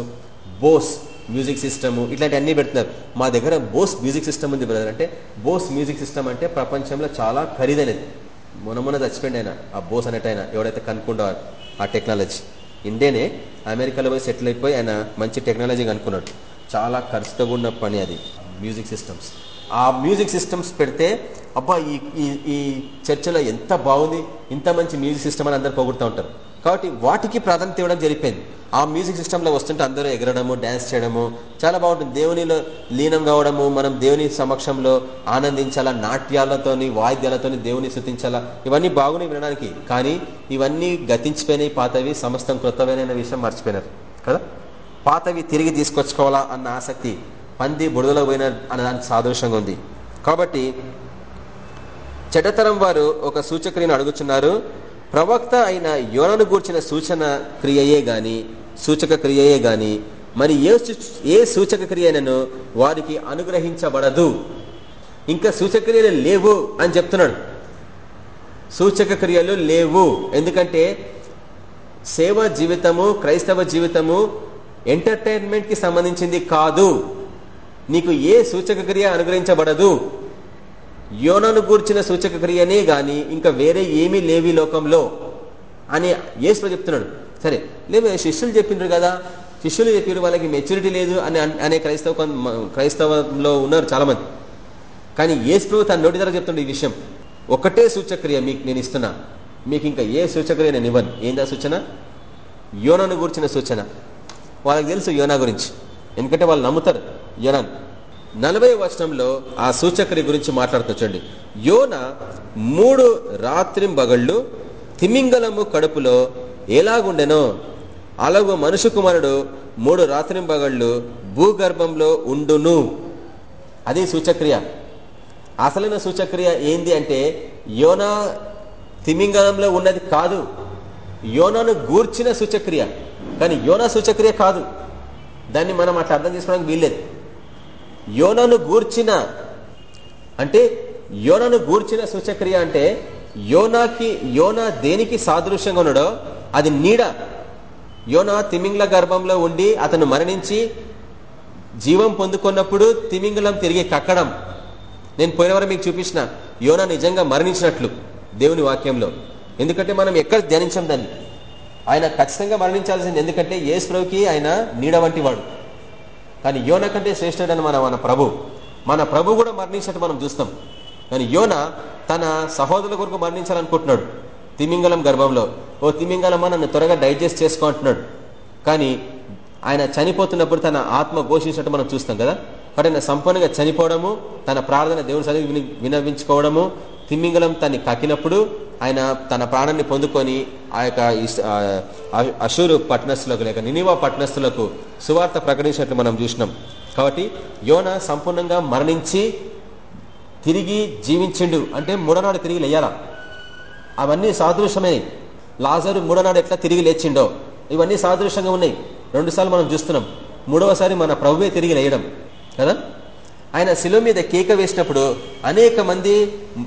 బోస్ మ్యూజిక్ సిస్టమ్ ఇట్లాంటి అన్నీ పెడుతున్నారు. మా దగ్గర బోస్ మ్యూజిక్ సిస్టమ్ ఉంది బ్రదర్. అంటే బోస్ మ్యూజిక్ సిస్టమ్ అంటే ప్రపంచంలో చాలా ఖరీదైనది. మొన్న మొన్న చచ్చిపోయింది ఆయన ఆ బోస్ అనేట ఆయన ఎవడైతే కనుక్కుంటారు ఆ టెక్నాలజీ. ఇండియనే అమెరికాలో పోయి సెటిల్ అయిపోయి ఆయన మంచి టెక్నాలజీ కనుక్కున్నాడు. చాలా ఖర్చుతో ఉన్న పని అది మ్యూజిక్ సిస్టమ్స్. ఆ మ్యూజిక్ సిస్టమ్స్ పెడితే అబ్బా ఈ ఈ చర్చలో ఎంత బాగుంది ఇంత మంచి మ్యూజిక్ సిస్టమ్ అని అందరు పొగుడుతూ ఉంటారు. కాబట్టి వాటికి ప్రాధాన్యత ఇవ్వడం జరిగిపోయింది. ఆ మ్యూజిక్ సిస్టంలో వస్తుంటే అందరూ ఎగరడము డ్యాన్స్ చేయడము చాలా బాగుంటుంది. దేవునిలో లీనం కావడము మనం దేవుని సమక్షంలో ఆనందించాలా నాట్యాలతోని వాయిద్యాలతోని దేవుని శృతించాలా ఇవన్నీ బాగున్నాయి వినడానికి. కానీ ఇవన్నీ గతించిపోయినాయి పాతవి సమస్తం కృతమైన విషయం మర్చిపోయినారు. కదా? పాతవి తిరిగి తీసుకొచ్చుకోవాలా అన్న ఆసక్తి పంది బుడదలో పోయిన అన్న సాదృశ్యంగా ఉంది. కాబట్టి చెడ్డతరం వారు ఒక సూచక్రియను అడుగుచున్నారు. ప్రవక్త అయిన యోనను గూర్చిన సూచన క్రియయే గాని సూచక క్రియయే గాని మరి ఏ ఏ సూచక క్రియనను వారికి అనుగ్రహించబడదు. ఇంకా సూచక్రియలు లేవు అని చెప్తున్నాడు. సూచక క్రియలు లేవు. ఎందుకంటే సేవా జీవితము క్రైస్తవ జీవితము ఎంటర్టైన్మెంట్కి సంబంధించింది కాదు. నీకు ఏ సూచక క్రియ అనుగ్రహించబడదు. యోనను గూర్చిన సూచక క్రియనే గాని ఇంకా వేరే ఏమీ లేవి లోకంలో అని ఏసులో చెప్తున్నాడు. సరే లేదు శిష్యులు చెప్పిండ్రు కదా. శిష్యులు చెప్పారు వాళ్ళకి మెచ్యూరిటీ లేదు అని అనే క్రైస్తవ క్రైస్తవంలో ఉన్నారు చాలా మంది కానీ ఏసు తన నోటి ద్వారా చెప్తుండే ఈ విషయం. ఒకటే సూచక్రియ మీకు నేను ఇస్తున్నా. మీకు ఇంకా ఏ సూచక్రియ నేను ఇవ్వను. ఏందా సూచన? యోనను గురించిన సూచన. వాళ్ళకి తెలుసు యోనా గురించి. ఎందుకంటే వాళ్ళు నమ్ముతారు. యోనాను నలభై వచనంలో ఆ సూచకుడి గురించి మాట్లాడుతూ యోన మూడు రాత్రింబగళ్ళు తిమింగలము కడుపులో ఎలాగుండెనో అలాగూ మనుషు కుమారుడు మూడు రాత్రింబగళ్ళు భూగర్భంలో ఉండును. అది సూచక్రియ. అసలైన సూచక్రియ ఏంది అంటే యోనా తిమింగలంలో ఉన్నది కాదు. యోనాను గూర్చిన సూచక్రియ. కానీ యోనా సూచక్రియ కాదు. దాన్ని మనం అట్లా అర్థం చేసుకోవడానికి వీల్లేదు. యోనను గూర్చిన అంటే యోనను గూర్చిన సూచక్రియ అంటే యోనాకి యోన దేనికి సాదృశ్యంగా ఉన్నాడో అది నీడ. యోన తిమింగ్ల గర్భంలో ఉండి అతను మరణించి జీవం పొందుకున్నప్పుడు తిమింగలం తిరిగి కక్కడం. నేను పోయినవరం మీకు చూపించిన యోన నిజంగా మరణించినట్లు దేవుని వాక్యంలో. ఎందుకంటే మనం ఎక్కడ ధ్యానించాం దాన్ని? ఆయన ఖచ్చితంగా మరణించాల్సింది ఎందుకంటే ఏ స్ప్రవ్కి ఆయన నీడ వంటి వాడు. కానీ యోన కంటే శ్రేష్ఠుడని మన మన ప్రభు. మన ప్రభు కూడా మరణించినట్టు మనం చూస్తాం. కానీ యోన తన సహోదరుల కొరకు మరణించాలనుకుంటున్నాడు. తిమింగలం గర్భంలో. ఓ తిమింగలమా నన్ను త్వరగా డైజెస్ట్ చేసుకో అంటున్నాడు. కానీ ఆయన చనిపోతున్నప్పుడు తన ఆత్మ ఘోషించినట్టు మనం చూస్తాం కదా. కాబట్టి ఆయన సంపూర్ణంగా చనిపోవడము తన ప్రార్థన దేవుని చదివి వినవించుకోవడము తిమ్మింగలం తన్ని కక్కినప్పుడు ఆయన తన ప్రాణాన్ని పొందుకొని ఆ యొక్క అషూరు పట్టణస్థులకు లేక నినివా పట్టణస్థులకు సువార్త ప్రకటించినట్లు మనం చూసినాం. కాబట్టి యోన సంపూర్ణంగా మరణించి తిరిగి జీవించిండు. అంటే మూడనాడు తిరిగి లేయాలా? అవన్నీ సాదృశ్యమే. లాజరు మూడనాడు ఎట్లా తిరిగి లేచిండో? ఇవన్నీ సాదృశ్యంగా ఉన్నాయి. రెండుసార్లు మనం చూస్తున్నాం. మూడవసారి మన ప్రభువే తిరిగి లేయడం. కదా? ఆయన శిలువ మీద కేక వేసినప్పుడు అనేక మంది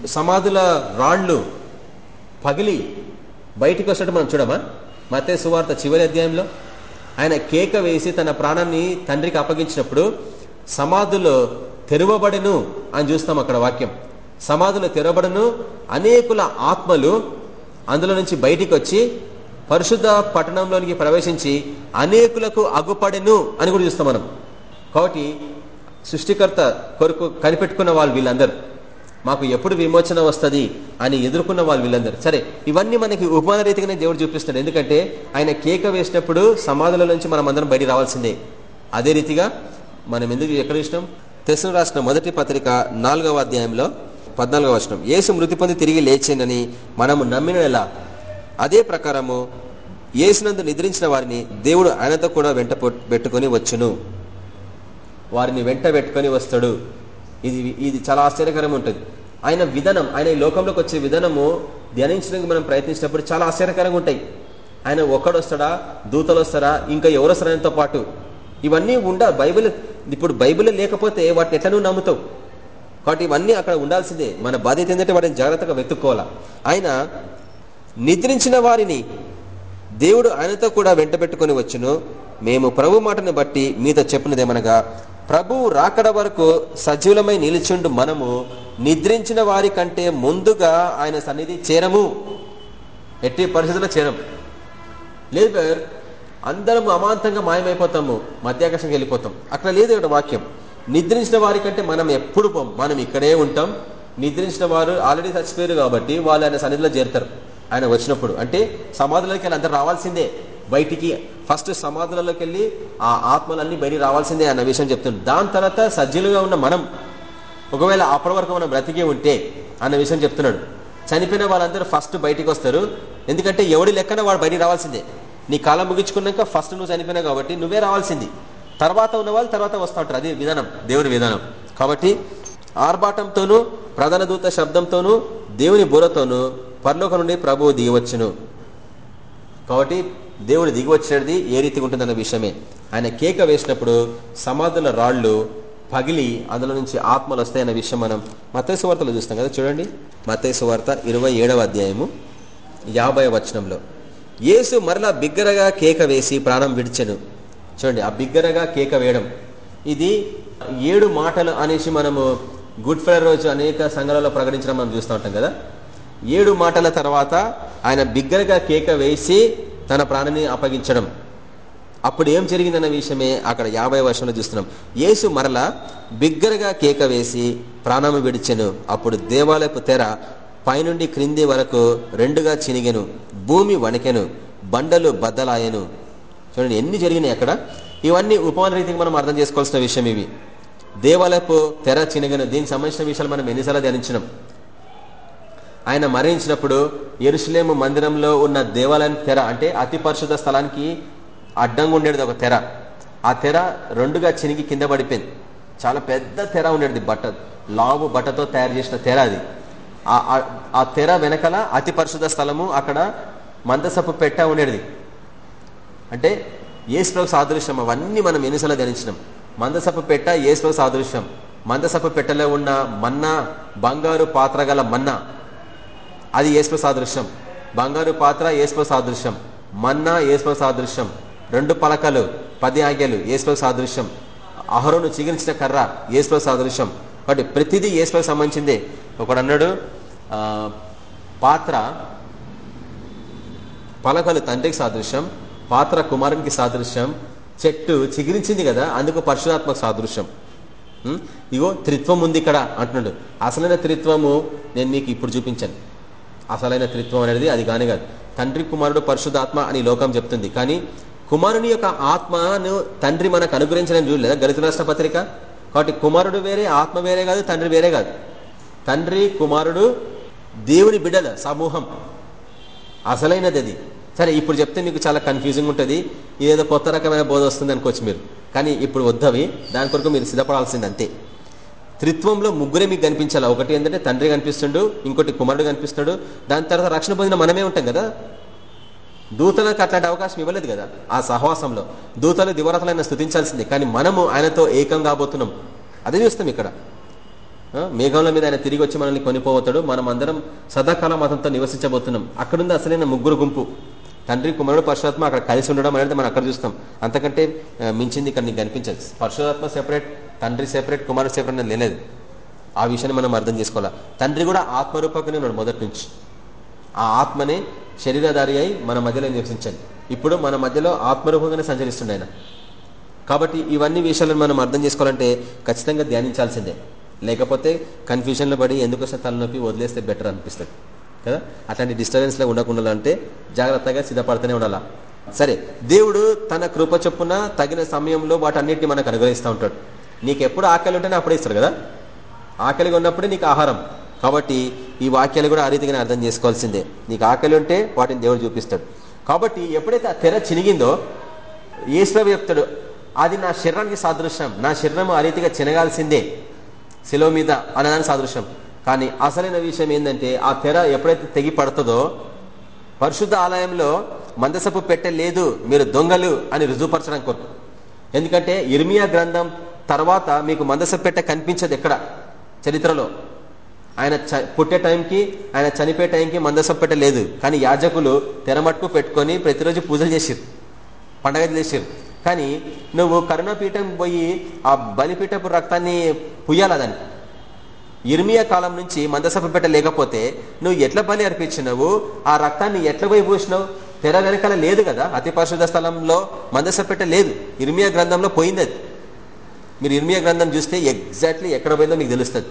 సమాధుల రాళ్ళు పగిలి బయటికి వచ్చినట్టు మనం చూడమా? మతే సువార్త చివరి అధ్యాయంలో ఆయన కేక వేసి తన ప్రాణాన్ని తండ్రికి అప్పగించినప్పుడు సమాధులు తెరవబడను అని చూస్తాం అక్కడ వాక్యం. సమాధులు తెరవబడను అనేకుల ఆత్మలు అందులో నుంచి బయటికి వచ్చి పరిశుద్ధ పట్టణంలోనికి ప్రవేశించి అనేకులకు అగుపడెను అని కూడా చూస్తాం మనం. కాబట్టి సృష్టికర్త కొరకు కనిపెట్టుకున్న వాళ్ళు వీళ్ళందరూ. మాకు ఎప్పుడు విమోచన వస్తుంది అని ఎదుర్కొన్న వాళ్ళు వీళ్ళందరూ. సరే ఇవన్నీ మనకి ఉపమాన రీతిగానే దేవుడు చూపిస్తాడు ఎందుకంటే ఆయన కేక వేసినప్పుడు సమాధుల నుంచి మనం అందరం బయట రావాల్సిందే. అదే రీతిగా మనం ఎందుకు ఎక్కడ ఇష్టం తెసు రాసిన మొదటి పత్రిక నాలుగవ అధ్యాయంలో పద్నాలుగవ వచనం. ఏసు మృతి పొంది తిరిగి లేచేనని మనము నమ్మిన ఎలా? అదే ప్రకారము ఏసునందు నిద్రించిన వారిని దేవుడు ఆయనతో కూడా వెంట పెట్టుకుని వచ్చును. వారిని వెంట పెట్టుకొని వస్తాడు. ఇది ఇది చాలా ఆశ్చర్యకరం ఉంటుంది. ఆయన విధానం ఆయన ఈ లోకంలోకి వచ్చే విధానము ధ్యానించడానికి మనం ప్రయత్నించినప్పుడు చాలా ఆశ్చర్యకరంగా ఉంటాయి. ఆయన ఒక్కడొస్తాడా దూతలు వస్తారా ఇంకా ఎవరు వస్తారా పాటు. ఇవన్నీ ఉండ బైబిల్ ఇప్పుడు బైబిల్ లేకపోతే వాటిని ఎట్లా నువ్వు నమ్ముతావు? కాబట్టి ఇవన్నీ అక్కడ ఉండాల్సిందే. మన బాధ్యత ఏంటంటే వాటిని జాగ్రత్తగా వెతుక్కోవాలా. ఆయన నిద్రించిన వారిని దేవుడు ఆయనతో కూడా వెంట పెట్టుకుని వచ్చును. మేము ప్రభు మాటను బట్టి మీతో చెప్పినదేమనగా ప్రభు రాకడ వరకు సజీవులమై నిలిచిండు మనము నిద్రించిన వారి కంటే ముందుగా ఆయన సన్నిధి చేరము. ఎట్టి పరిస్థితుల్లో చేరం. లేదు అందరం అమాంతంగా మాయమైపోతాము మధ్యాకాశంకి వెళ్ళిపోతాం. అక్కడ లేదు ఇక్కడ వాక్యం. నిద్రించిన వారి కంటే మనం ఎప్పుడు పోం మనం ఇక్కడే ఉంటాం. నిద్రించిన వారు ఆల్రెడీ చచ్చిపోయారు కాబట్టి వాళ్ళు ఆయన సన్నిధిలో చేరుతారు. ఆయన వచ్చినప్పుడు. అంటే సమాధులకి వెళ్ళి అందరు రావాల్సిందే. బయటికి ఫస్ట్ సమాధులలోకి వెళ్ళి ఆ ఆత్మలన్నీ బయటికి రావాల్సిందే అన్న విషయం చెప్తుంది దాని తర్వాత సజ్జలుగా ఉన్న మనం ఒకవేళ అప్పటి వరకు మనం బ్రతికే ఉంటే అన్న విషయం చెప్తున్నాడు. చనిపోయిన వాళ్ళందరూ ఫస్ట్ బయటికి వస్తారు. ఎందుకంటే ఎవడి లెక్కన వాడు బయటికి రావాల్సిందే. నీ కాలం ముగించుకున్నాక ఫస్ట్ నువ్వు చనిపోయినావు కాబట్టి నువ్వే రావాల్సింది. తర్వాత ఉన్న వాళ్ళు తర్వాత వస్తూ ఉంటారు. అది విధానం. దేవుని విధానం. కాబట్టి ఆర్భాటంతోనూ ప్రధాన దూత శబ్దంతోనూ దేవుని బుర్రతోనూ పర్లోక నుండి ప్రభువు దిగవచ్చును. కాబట్టి దేవుడు దిగివచ్చినది ఏ రీతిగా ఉంటుందన్న విషయమే. ఆయన కేక వేసినప్పుడు సమాధుల రాళ్ళు పగిలి అందులో నుంచి ఆత్మలు వస్తాయన్న విషయం మనం మతేసు వార్తలు చూస్తాం కదా చూడండి. మతేసు వార్త ఇరవై అధ్యాయము యాభై వచనంలో. యేసు మరలా బిగ్గరగా కేక వేసి ప్రాణం విడిచెను. చూడండి ఆ బిగ్గరగా కేక వేయడం. ఇది ఏడు మాటలు అనేసి మనము గుడ్ ఫ్రైడే రోజు అనేక సంఘాలలో ప్రకటించడం మనం చూస్తూ ఉంటాం కదా. ఏడు మాటల తర్వాత ఆయన బిగ్గరగా కేక వేసి తన ప్రాణాన్ని అప్పగించడం. అప్పుడు ఏం జరిగిందన్న విషయమే అక్కడ యాభై వర్షంలో చూస్తున్నాం. యేసు మరల బిగ్గరగా కేక వేసి ప్రాణము విడిచెను. అప్పుడు దేవాలయపు తెర పైనుండి క్రింది వరకు రెండుగా చినిగెను. భూమి వణికెను. బండలు బద్దలాయను. చూడండి ఎన్ని జరిగినాయి అక్కడ? ఇవన్నీ ఉపమాన రీతికి మనం అర్థం చేసుకోవాల్సిన విషయం ఇవి. దేవాలయపు తెర చినగను దీనికి సంబంధించిన విషయాలు మనం ఎన్నిసార్లు ధ్యానించినాం. ఆయన మరణించినప్పుడు ఎరుసలేము మందిరంలో ఉన్న దేవాలయం తెర అంటే అతి పరిశుద్ధ స్థలానికి అడ్డంగా ఉండేది ఒక తెర. ఆ తెర రెండుగా చినిగి కింద పడిపోయింది. చాలా పెద్ద తెర ఉండేది బట్ట లావు బట్టతో తయారు చేసిన తెర అది. ఆ తెర వెనకల అతి పరిశుద్ధ స్థలము అక్కడ మందసపు పెట్ట ఉండేది. అంటే ఏసులోకి సాదృశ్యం అవన్నీ మనం ఎన్నిసార్లు ధ్యానించినాం. మందసపు పెట్ట ఏసులో సాదృశ్యం. మందసపు పెట్టలో ఉన్న మన్నా బంగారు పాత్ర గల మన్నా అది ఏసులో సాదృశ్యం. బంగారు పాత్ర ఏసులో సాదృశ్యం. మన్నా ఏసులో సాదృశ్యం. రెండు పలకలు పది ఆగ్యాలు ఏసులో సాదృశ్యం. అహరోను చిగిరించిన కర్ర ఏసులో సాదృశ్యం. కాబట్టి ప్రతిదీ ఏసులో సంబంధించిందే. ఒకడు అన్నాడు పాత్ర పలకలు తండ్రికి సాదృశ్యం పాత్ర కుమారునికి సాదృశ్యం చెట్టు చిగిరించింది కదా అందుకు పరశురాత్మక సాదృశ్యం. ఇగో త్రిత్వం ఉంది ఇక్కడ అంటున్నాడు. అసలైన త్రిత్వము నేను మీకు ఇప్పుడు చూపించాను. అసలైన త్రిత్వం అనేది అది కాని కాదు. తండ్రి కుమారుడు పరిశుధాత్మ అని లోకం చెప్తుంది. కానీ కుమారుని యొక్క ఆత్మను తండ్రి మనకు అనుగ్రహించడం చూడలేదా. గణిత రాష్ట్ర పత్రిక? కాబట్టి కుమారుడు వేరే ఆత్మ వేరే కాదు తండ్రి వేరే కాదు. తండ్రి కుమారుడు దేవుని బిడ్డల సమూహం. అసలైనది అది. సరే ఇప్పుడు చెప్తే మీకు చాలా కన్ఫ్యూజింగ్ ఉంటుంది. ఏదో కొత్త రకమైన బోధ వస్తుంది అనుకోవచ్చు మీరు. కానీ ఇప్పుడు వద్దవి. దాని కొరకు మీరు సిద్ధపడాల్సింది అంతే. త్రిత్వంలో ముగ్గురే మీకు కనిపించాలి? ఒకటి ఏంటంటే తండ్రి కనిపిస్తుండు ఇంకోటి కుమారుడు కనిపిస్తున్నాడు దాని తర్వాత రక్షణ పొందిన మనమే ఉంటాం కదా? దూతలకు అట్లాంటి అవకాశం ఇవ్వలేదు కదా? ఆ సహవాసంలో. దూతలు దివరతలైన స్థుతించాల్సిందే కానీ మనము ఆయనతో ఏకం కాబోతున్నాం. అదే చూస్తాం ఇక్కడ. మేఘంలో మీద ఆయన తిరిగి వచ్చి మనల్ని కొనిపోతాడు మనం అందరం సదాకాలం అతనితో నివసించబోతున్నాం. అక్కడుంది అసలైన ముగ్గురు గుంపు. తండ్రి కుమారుడు పరశురాత్మ అక్కడ కలిసి ఉండడం అనేది మనం అక్కడ చూస్తాం. అంతకంటే మించింది ఇక్కడ నీకు కనిపించదు పరశురాత్మ సెపరేట్ తండ్రి సెపరేట్ కుమారుడు సెపరేట్ అనేది లేదు ఆ విషయాన్ని మనం అర్థం చేసుకోవాలా? తండ్రి కూడా ఆత్మరూపకనే ఉన్నాడు మొదటి నుంచి. ఆ ఆత్మనే శరీరధారి అయి మన మధ్యలో నివసించండి ఇప్పుడు మన మధ్యలో ఆత్మరూపంగానే సంచరిస్తుండే ఆయన. కాబట్టి ఇవన్నీ విషయాలను మనం అర్థం చేసుకోవాలంటే ఖచ్చితంగా ధ్యానించాల్సిందే. లేకపోతే కన్ఫ్యూజన్లో పడి ఎందుకు వస్తే తలనొప్పి వదిలేస్తే బెటర్ అనిపిస్తుంది. కదా? అట్లాంటి డిస్టర్బెన్స్లో ఉండకుండా అంటే జాగ్రత్తగా సిద్ధపడుతూనే ఉండాలా. సరే దేవుడు తన కృప చొప్పున తగిన సమయంలో వాటన్నిటిని మనకు అనుగ్రహిస్తూ ఉంటాడు. నీకు ఎప్పుడు ఆకలి ఉంటేనే అప్పుడే ఇస్తాడు కదా? ఆకలిగా ఉన్నప్పుడే నీకు ఆహారం. కాబట్టి ఈ వాక్యాలు కూడా ఆ రీతిగానే అర్థం చేసుకోవాల్సిందే. నీకు ఆకలి ఉంటే వాటిని దేవుడు చూపిస్తాడు. కాబట్టి ఎప్పుడైతే ఆ తెర చినిగిందో ఈశ్వరు చెప్తాడు అది నా శరీరానికి సాదృశ్యం. నా శరీరం ఆ రీతిగా చినగాల్సిందే. శిలో మీద అన్నదాని సాదృశ్యం. కానీ అసలైన విషయం ఏంటంటే ఆ తెర ఎప్పుడైతే తెగి పడుతుందో పరిశుద్ధ ఆలయంలో మందసపు పెట్టె లేదు మీరు దొంగలు అని రుజువుపరచడం కొరకు. ఎందుకంటే ఇర్మియా గ్రంథం తర్వాత మీకు మందసపు పెట్టె కనిపించదు ఎక్కడ? చరిత్రలో. ఆయన పుట్టే టైంకి ఆయన చనిపోయే టైంకి మందసపు పెట్టె లేదు. కానీ యాజకులు తెరమట్టుకు పెట్టుకొని ప్రతిరోజు పూజలు చేసిరు పండగ చేసిరు కానీ నువ్వు కరుణపీఠం పోయి ఆ బలిపీఠపు రక్తాన్ని పుయ్యాలి దాన్ని? ఇర్మియా కాలం నుంచి మందసభ పెట్ట లేకపోతే నువ్వు ఎట్ల బలి అర్పించినవు? ఆ రక్తాన్ని ఎట్ల పోయి పూసినావు? తెర వెనకాల లేదు కదా అతి పరిశుద్ధ స్థలంలో మందస పెట్ట లేదు. ఇర్మియా గ్రంథంలో పోయింది అది. మీరు ఇర్మియా గ్రంథం చూస్తే ఎగ్జాక్ట్లీ ఎక్కడ పోయిందో మీకు తెలుస్తుంది.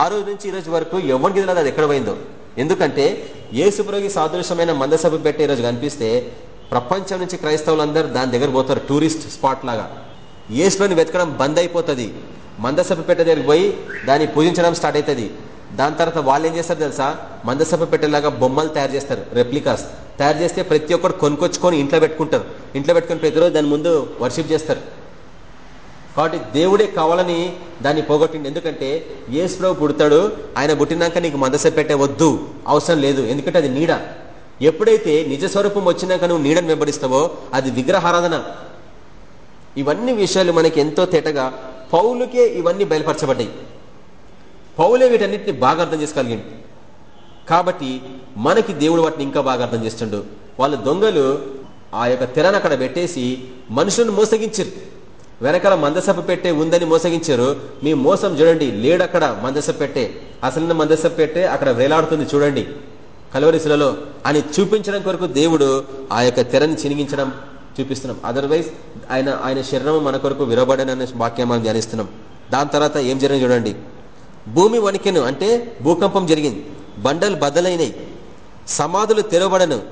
ఆ రోజు నుంచి ఈ రోజు వరకు ఎవరికి తెలియదు అది ఎక్కడ పోయిందో. ఎందుకంటే ఏసుప్రోగి సాదృశ్యమైన మందసభ పెట్టే ఈరోజు కనిపిస్తే ప్రపంచం నుంచి క్రైస్తవులందరూ దాని దగ్గర పోతారు టూరిస్ట్ స్పాట్ లాగా. ఏసులోని వెతకడం బంద్ అయిపోతుంది. మందసభ పెట్టే దగ్గరికి పోయి దాన్ని పూజించడం స్టార్ట్ అవుతుంది దాని తర్వాత వాళ్ళు ఏం చేస్తారు తెలుసా? మందసభ పెట్టేలాగా బొమ్మలు తయారు చేస్తారు రెప్లికాస్. తయారు చేస్తే ప్రతి ఒక్కరు కొనుకొచ్చుకొని ఇంట్లో పెట్టుకుంటారు. ఇంట్లో పెట్టుకుని ప్రతిరోజు దాని ముందు వర్షిప్ చేస్తారు. కాబట్టి దేవుడే కావాలని దాన్ని పోగొట్టింది ఎందుకంటే ఏసుప్రభు పుడతాడు ఆయన పుట్టినాక నీకు మందస పెట్టే వద్దు అవసరం లేదు. ఎందుకంటే అది నీడ. ఎప్పుడైతే నిజ స్వరూపం వచ్చినాక నువ్వు నీడను వెంబడిస్తావో అది విగ్రహారాధన. ఇవన్నీ విషయాలు మనకి ఎంతో తేటగా పౌలుకే ఇవన్నీ బయలుపరచబడ్డాయి. పౌలే వీటన్నిటిని బాగా అర్థం చేసుకోగలిగింది కాబట్టి మనకి దేవుడు వాటిని ఇంకా బాగా అర్థం చేస్తుండు. వాళ్ళ దొంగలు ఆ యొక్క తెరను అక్కడ పెట్టేసి మనుషులను మోసగించారు వెనకాల మందసభ పెట్టే ఉందని మోసగించారు. మీ మోసం చూడండి లేడక్కడ మందసభ పెట్టే. అసలు మందసభ పెట్టే అక్కడ వేలాడుతుంది చూడండి. కలవరిశిలలో అని చూపించడం కొరకు దేవుడు ఆ యొక్క తెరని చినిగించడం చూపిస్తున్నాం. అదర్వైజ్ ఆయన ఆయన శరీరం మన కొరకు విరబడననే వాక్యం మనం ధ్యానిస్తున్నాం. దాని తర్వాత ఏం జరిగింది చూడండి. భూమి వణికెను అంటే భూకంపం జరిగింది. బండలు బదలైనవి సమాధులు తెరవబడను.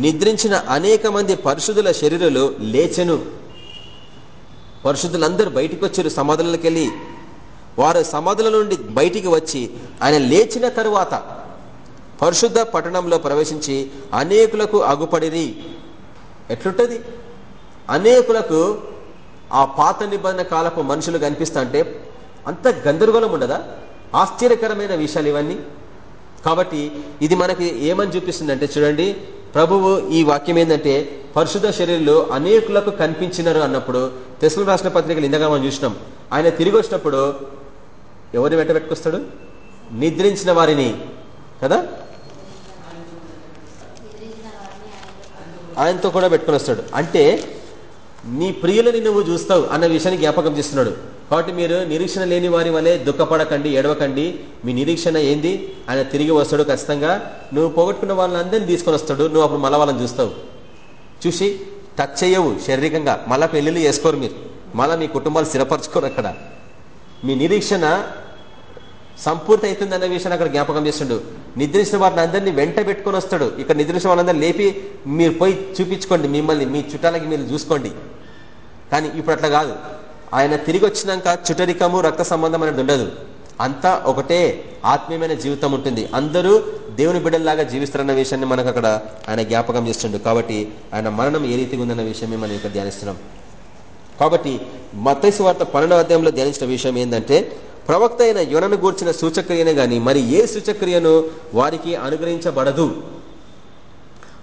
నిద్రించిన అనేక మంది పరిశుద్ధుల శరీరాలు లేచెను. పరిశుద్ధులందరూ బయటికి వచ్చారు సమాధులకి వెళ్ళి వారు సమాధుల నుండి బయటికి వచ్చి ఆయన లేచిన తరువాత పరిశుద్ధ పట్టణంలో ప్రవేశించి అనేకులకు అగుపడిరి. ఎట్లుంటుంది? అనేకులకు ఆ పాత నిబంధన కాలపు మనుషులు కనిపిస్తా అంటే అంత గందరగోళం ఉండదా? ఆశ్చర్యకరమైన విషయాలు ఇవన్నీ. కాబట్టి ఇది మనకి ఏమని చూపిస్తుందంటే చూడండి ప్రభువు ఈ వాక్యం ఏంటంటే పరిశుద్ధ శరీరంలో అనేకులకు కనిపించినారు అన్నప్పుడు తెసులు రాసిన పత్రికలు ఇందాక మనం చూసినాం. ఆయన తిరిగి వచ్చినప్పుడు ఎవరిని వెంట పెట్టుకొస్తాడు? నిద్రించిన వారిని. కదా? ఆయనతో కూడా పెట్టుకుని వస్తాడు. అంటే నీ ప్రియులని నువ్వు చూస్తావు అన్న విషయాన్ని జ్ఞాపకం చేస్తున్నాడు. కాబట్టి మీరు నిరీక్షణ లేని వారి వలె దుఃఖపడకండి ఏడవకండి. మీ నిరీక్షణ ఏంది? ఆయన తిరిగి వస్తాడు ఖచ్చితంగా. నువ్వు పోగొట్టుకున్న వాళ్ళందరినీ తీసుకొని వస్తాడు. నువ్వు అప్పుడు మళ్ళా వాళ్ళని చూస్తావు. చూసి టచ్ చేయవు శారీరకంగా. మళ్ళా పెళ్ళిళ్ళు చేసుకోరు మీరు. మళ్ళా మీ కుటుంబాలు స్థిరపరచుకోరు అక్కడ. మీ నిరీక్షణ సంపూర్తి అవుతుంది అన్న విషయాన్ని అక్కడ జ్ఞాపకం చేస్తుండు. నిద్రించిన వారిని అందరినీ వెంట పెట్టుకొని వస్తాడు. ఇక్కడ నిద్రించిన వాళ్ళందరూ లేపి మీరు పోయి చూపించుకోండి మిమ్మల్ని మీ చుట్టాలకి మీరు చూసుకోండి. కానీ ఇప్పుడు అట్లా కాదు. ఆయన తిరిగి వచ్చినాక చుటరికము రక్త సంబంధం అనేది ఉండదు. అంతా ఒకటే ఆత్మీయమైన జీవితం ఉంటుంది. అందరూ దేవుని బిడ్డల్లాగా జీవిస్తారన్న విషయాన్ని మనకు అక్కడ ఆయన జ్ఞాపకం చేస్తుండు. కాబట్టి ఆయన మరణం ఏ రీతిగా ఉందన్న విషయమే మనం ఇక్కడ ధ్యానిస్తున్నాం. కాబట్టి మత్తైసు వార్త పన్నెండవ అధ్యాయంలో ధ్యానించిన విషయం ఏంటంటే ప్రవక్త అయిన యునను గూర్చిన సూచక్రియనే గాని మరి ఏ సూచక్రియను వారికి అనుగ్రహించబడదు?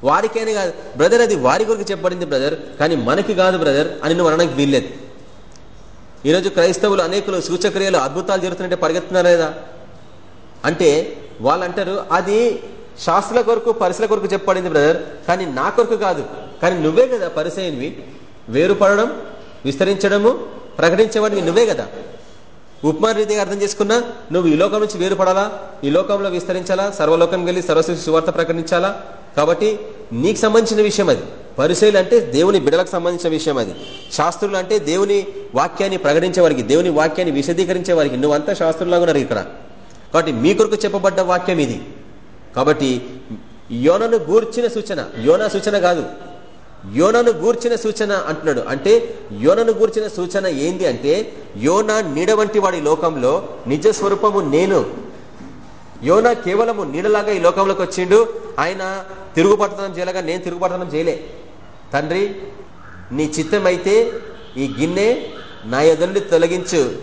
వారికైనా కాదు బ్రదర్ అది వారి కొరకు చెప్పబడింది బ్రదర్ కానీ మనకి కాదు బ్రదర్ అని నువ్వు అనడానికి వీల్లేదు. ఈరోజు క్రైస్తవులు అనేకులు సూచక్రియలు అద్భుతాలు జరుగుతుంటే పరిగెత్తున్నారు లేదా? అంటే వాళ్ళు అంటారు అది శాస్త్రాల కొరకు పరిసర కొరకు చెప్పబడింది బ్రదర్ కానీ నా కొరకు కాదు. కానీ నువ్వే కదా పరిసైన్వి వేరుపడడం విస్తరించడము ప్రకటించేవాడివి నువ్వే కదా. ఉపమా రీతిగా అర్థం చేసుకున్నా నువ్వు ఈ లోకం నుంచి వేరుపడాలా? ఈ లోకంలో విస్తరించాలా? సర్వలోకం వెళ్ళి సర్వశ్రీ సువార్త ప్రకటించాలా? కాబట్టి నీకు సంబంధించిన విషయం అది. పరిశైలు అంటే దేవుని బిడలకు సంబంధించిన విషయం అది. శాస్త్రులు అంటే దేవుని వాక్యాన్ని ప్రకటించే వారికి దేవుని వాక్యాన్ని విశదీకరించే వారికి. నువ్వంతా శాస్త్రులాగా ఉన్నారు ఇక్కడ. కాబట్టి మీ కొరకు చెప్పబడ్డ వాక్యం ఇది. కాబట్టి యోనను గూర్చిన సూచన యోనా సూచన కాదు. యోనను గూర్చిన సూచన అంటున్నాడు. అంటే యోనను గూర్చిన సూచన ఏంది అంటే యోన నీడ వంటి వాడి లోకంలో నిజ స్వరూపము నేను. యోన కేవలము నీడలాగా ఈ లోకంలోకి వచ్చిండు. ఆయన తిరుగుపడతనం చేయలేగా నేను తిరుగుపడతనం చేయలే. తండ్రి నీ చిత్తమైతే ఈ గిన్నె నా ఎదురుని తొలగించు.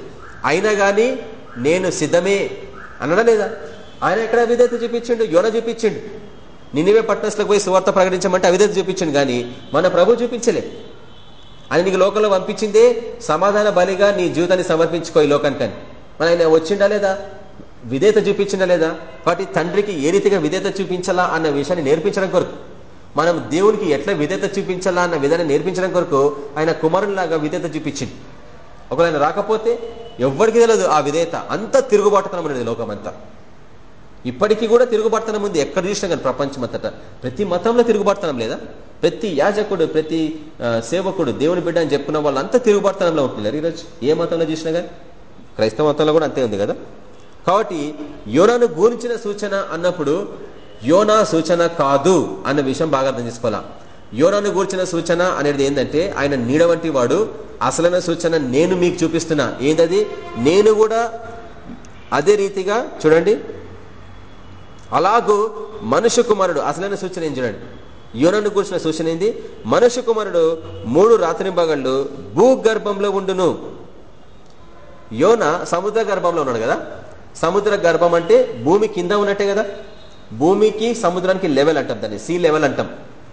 అయినా కానీ నేను సిద్ధమే. అనడా లేదా? ఆయన ఎక్కడ విధేత చూపించిండు? యోన చూపించిండు. నిన్నవే పట్టణస్లకు పోయి సువార్త ప్రకటించమంటే అవిధేత చూపించండి కానీ మన ప్రభు చూపించలే. ఆయన నీకు లోకంలో పంపించిందే సమాధాన బలిగా నీ జీవితాన్ని సమర్పించుకో ఈ లోకానికని. మన ఆయన వచ్చిండా లేదా? విధేత చూపించిందా లేదా? వాటి తండ్రికి ఏ రీతిగా విధేత చూపించాలా అన్న విషయాన్ని నేర్పించడం కొరకు. మనం దేవునికి ఎట్లా విధేత చూపించాలా అన్న విధాన్ని నేర్పించడం కొరకు ఆయన కుమారునిలాగా విధేత చూపించింది ఒకవేళ రాకపోతే ఎవ్వరికి తెలియదు ఆ విధేయత అంతా తిరుగుబాటుతనం అనేది లోకం అంతా ఇప్పటికీ కూడా తిరుగుబడతనం ఉంది. ఎక్కడ చూసినా కానీ ప్రపంచం ప్రతి మతంలో తిరుగుబడతనం లేదా? ప్రతి యాజకుడు ప్రతి సేవకుడు దేవుని బిడ్డ అని చెప్పుకున్న వాళ్ళంతా తిరుగుబడతనంలో ఉంటున్నారు. ఈరోజు ఏ మతంలో చూసినా కానీ? క్రైస్తవ మతంలో కూడా అంతే ఉంది కదా? కాబట్టి యోనాను గూర్చిన సూచన అన్నప్పుడు యోనా సూచన కాదు అన్న విషయం బాగా అర్థం చేసుకోవాలా? యోనాను గూర్చిన సూచన అనేది ఏంటంటే ఆయన నీడ వంటి వాడు. అసలైన సూచన నేను మీకు చూపిస్తున్నా. ఏంటది నేను కూడా అదే రీతిగా చూడండి. అలాగూ మనుష్య కుమారుడు అసలైన సూచన ఏం చూడండి? యోనను కూర్చిన సూచన ఏంది? మనుష్య కుమారుడు మూడు రాత్రి భూ భూగర్భంలో ఉండును. యోన సముద్ర గర్భంలో ఉన్నాడు కదా? సముద్ర గర్భం అంటే భూమి కింద ఉన్నట్టే కదా? భూమికి సముద్రానికి లెవెల్ అంటాం దాన్ని సీ లెవెల్ అంటాం.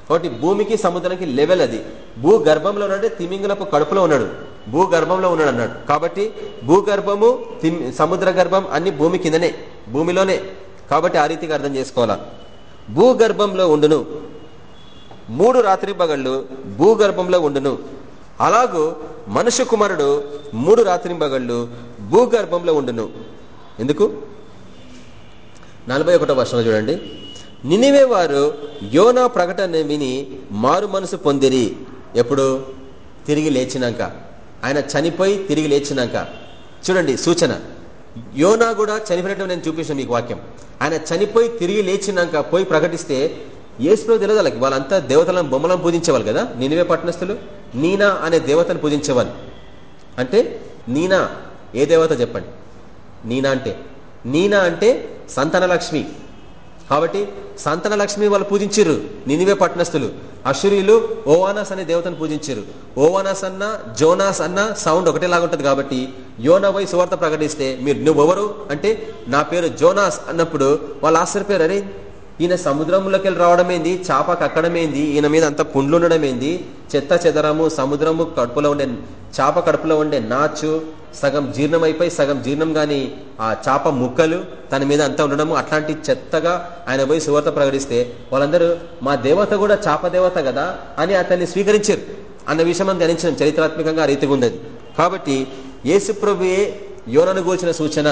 కాబట్టి భూమికి సముద్రానికి లెవెల్ అది. భూగర్భంలో గర్భంలో తిమింగలపు కడుపులో ఉన్నాడు. భూగర్భంలో ఉన్నాడు అన్నాడు. కాబట్టి భూగర్భము సముద్ర గర్భం అన్ని భూమి కిందనే భూమిలోనే. కాబట్టి ఆ రీతిగా అర్థం చేసుకోవాలా? భూగర్భంలో ఉండును. మూడు రాత్రి పగళ్ళు భూగర్భంలో ఉండును. అలాగూ మనుష్య కుమారుడు మూడు రాత్రి పగళ్ళు భూగర్భంలో ఉండును. ఎందుకు? నలభై ఒకటో వర్షంలో చూడండి. నినివే వారు యోనా ప్రకటన విని మారు మనసు పొందిరి. ఎప్పుడు? తిరిగి లేచినాక. ఆయన చనిపోయి తిరిగి లేచినాక. చూడండి సూచన. యోనా కూడా చనిపోయినట్టు నేను చూపించాను మీకు వాక్యం. ఆయన చనిపోయి తిరిగి లేచినాక పోయి ప్రకటిస్తే ఏసులో తెలియదు వాళ్ళకి. వాళ్ళంతా దేవతలను బొమ్మలను పూజించేవాళ్ళు కదా? నినివే పట్టణస్థులు? నీనా అనే దేవతను పూజించేవాళ్ళు. అంటే నీనా ఏ దేవత చెప్పండి? నీనా అంటే? నీనా అంటే సంతాన లక్ష్మి కాబట్టి సంతాన లక్ష్మి వాళ్ళు పూజించారు నినివే పట్టణస్థులు. అశ్వరీలు ఓవానాస్ అనే దేవతను పూజించారు ఓవానాస్ అన్న జోనాస్ అన్న సౌండ్ ఒకటేలాగా ఉంటుంది కాబట్టి యోనా పోయి సువార్త ప్రకటిస్తే మీరు నువ్వెవరు? అంటే నా పేరు జోనాస్ అన్నప్పుడు వాళ్ళు ఆశ్చర్యపోయారు అరే ఈయన సముద్రంలోకి వెళ్ళి రావడం ఏంది చాప కక్కడం ఈయన మీద అంత పుండ్లు ఉండడం ఏంది చెత్త చెదరము సముద్రము కడుపులో ఉండే చాప కడుపులో ఉండే నాచు సగం జీర్ణమైపోయి సగం జీర్ణం గాని ఆ చాప ముక్కలు తన మీద అంతా ఉండడము అట్లాంటి చెత్తగా ఆయన పోయి సువార్త ప్రకటిస్తే వాళ్ళందరూ మా దేవత కూడా చాప దేవత కదా? అని అతన్ని స్వీకరించారు. అన్న విషయం మనం ధ్యానించడం చరిత్రాత్మకంగా రీతిగా ఉంది కాబట్టి యేసుప్రభుయే యోనను గూర్చిన సూచన.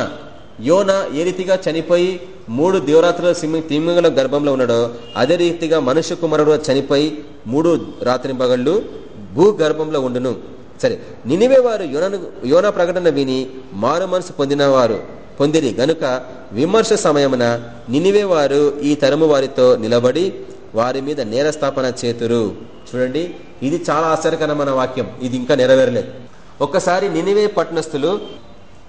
యోన ఏ రీతిగా చనిపోయి మూడు దేవరాత్రుల తిమ్మిగల గర్భంలో ఉన్నాడో అదే రీతిగా మనుష్య కుమారుడు చనిపోయి మూడు రాత్రి పగళ్ళు భూగర్భంలో ఉండును. సరే నినివే వారు యోనను యోన ప్రకటన విని మారు మనసు పొందినవారు పొందిరి. గనుక విమర్శ సమయమున నినివే వారు ఈ తరము వారితో నిలబడి వారి మీద నేరస్థాపన చేతురు. చూడండి ఇది చాలా ఆశ్చర్యకరమైన వాక్యం. ఇది ఇంకా నెరవేరలేదు. ఒక్కసారి నినివే పట్టణస్థులు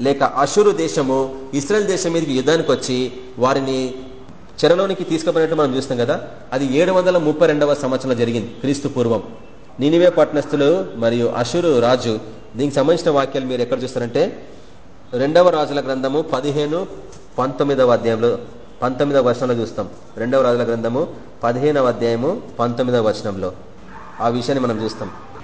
లేక అషురు దేశము ఇస్రాయల్ దేశం మీదకి యుద్ధానికి వచ్చి వారిని చెరలోనికి తీసుకుపోయినట్టు మనం చూస్తాం కదా అది ఏడు సంవత్సరంలో జరిగింది క్రీస్తు పూర్వం. నినివే పట్టణస్థులు మరియు అషురు రాజు దీనికి సంబంధించిన వాక్యాలు మీరు ఎక్కడ చూస్తారంటే రెండవ రాజుల గ్రంథము పదిహేను పంతొమ్మిదవ అధ్యాయంలో పంతొమ్మిదవ వచనంలో చూస్తాం. రెండవ రాజుల గ్రంథము పదిహేనవ అధ్యాయము పంతొమ్మిదవ వచనంలో. ఆ విషయాన్ని మనం చూస్తాం.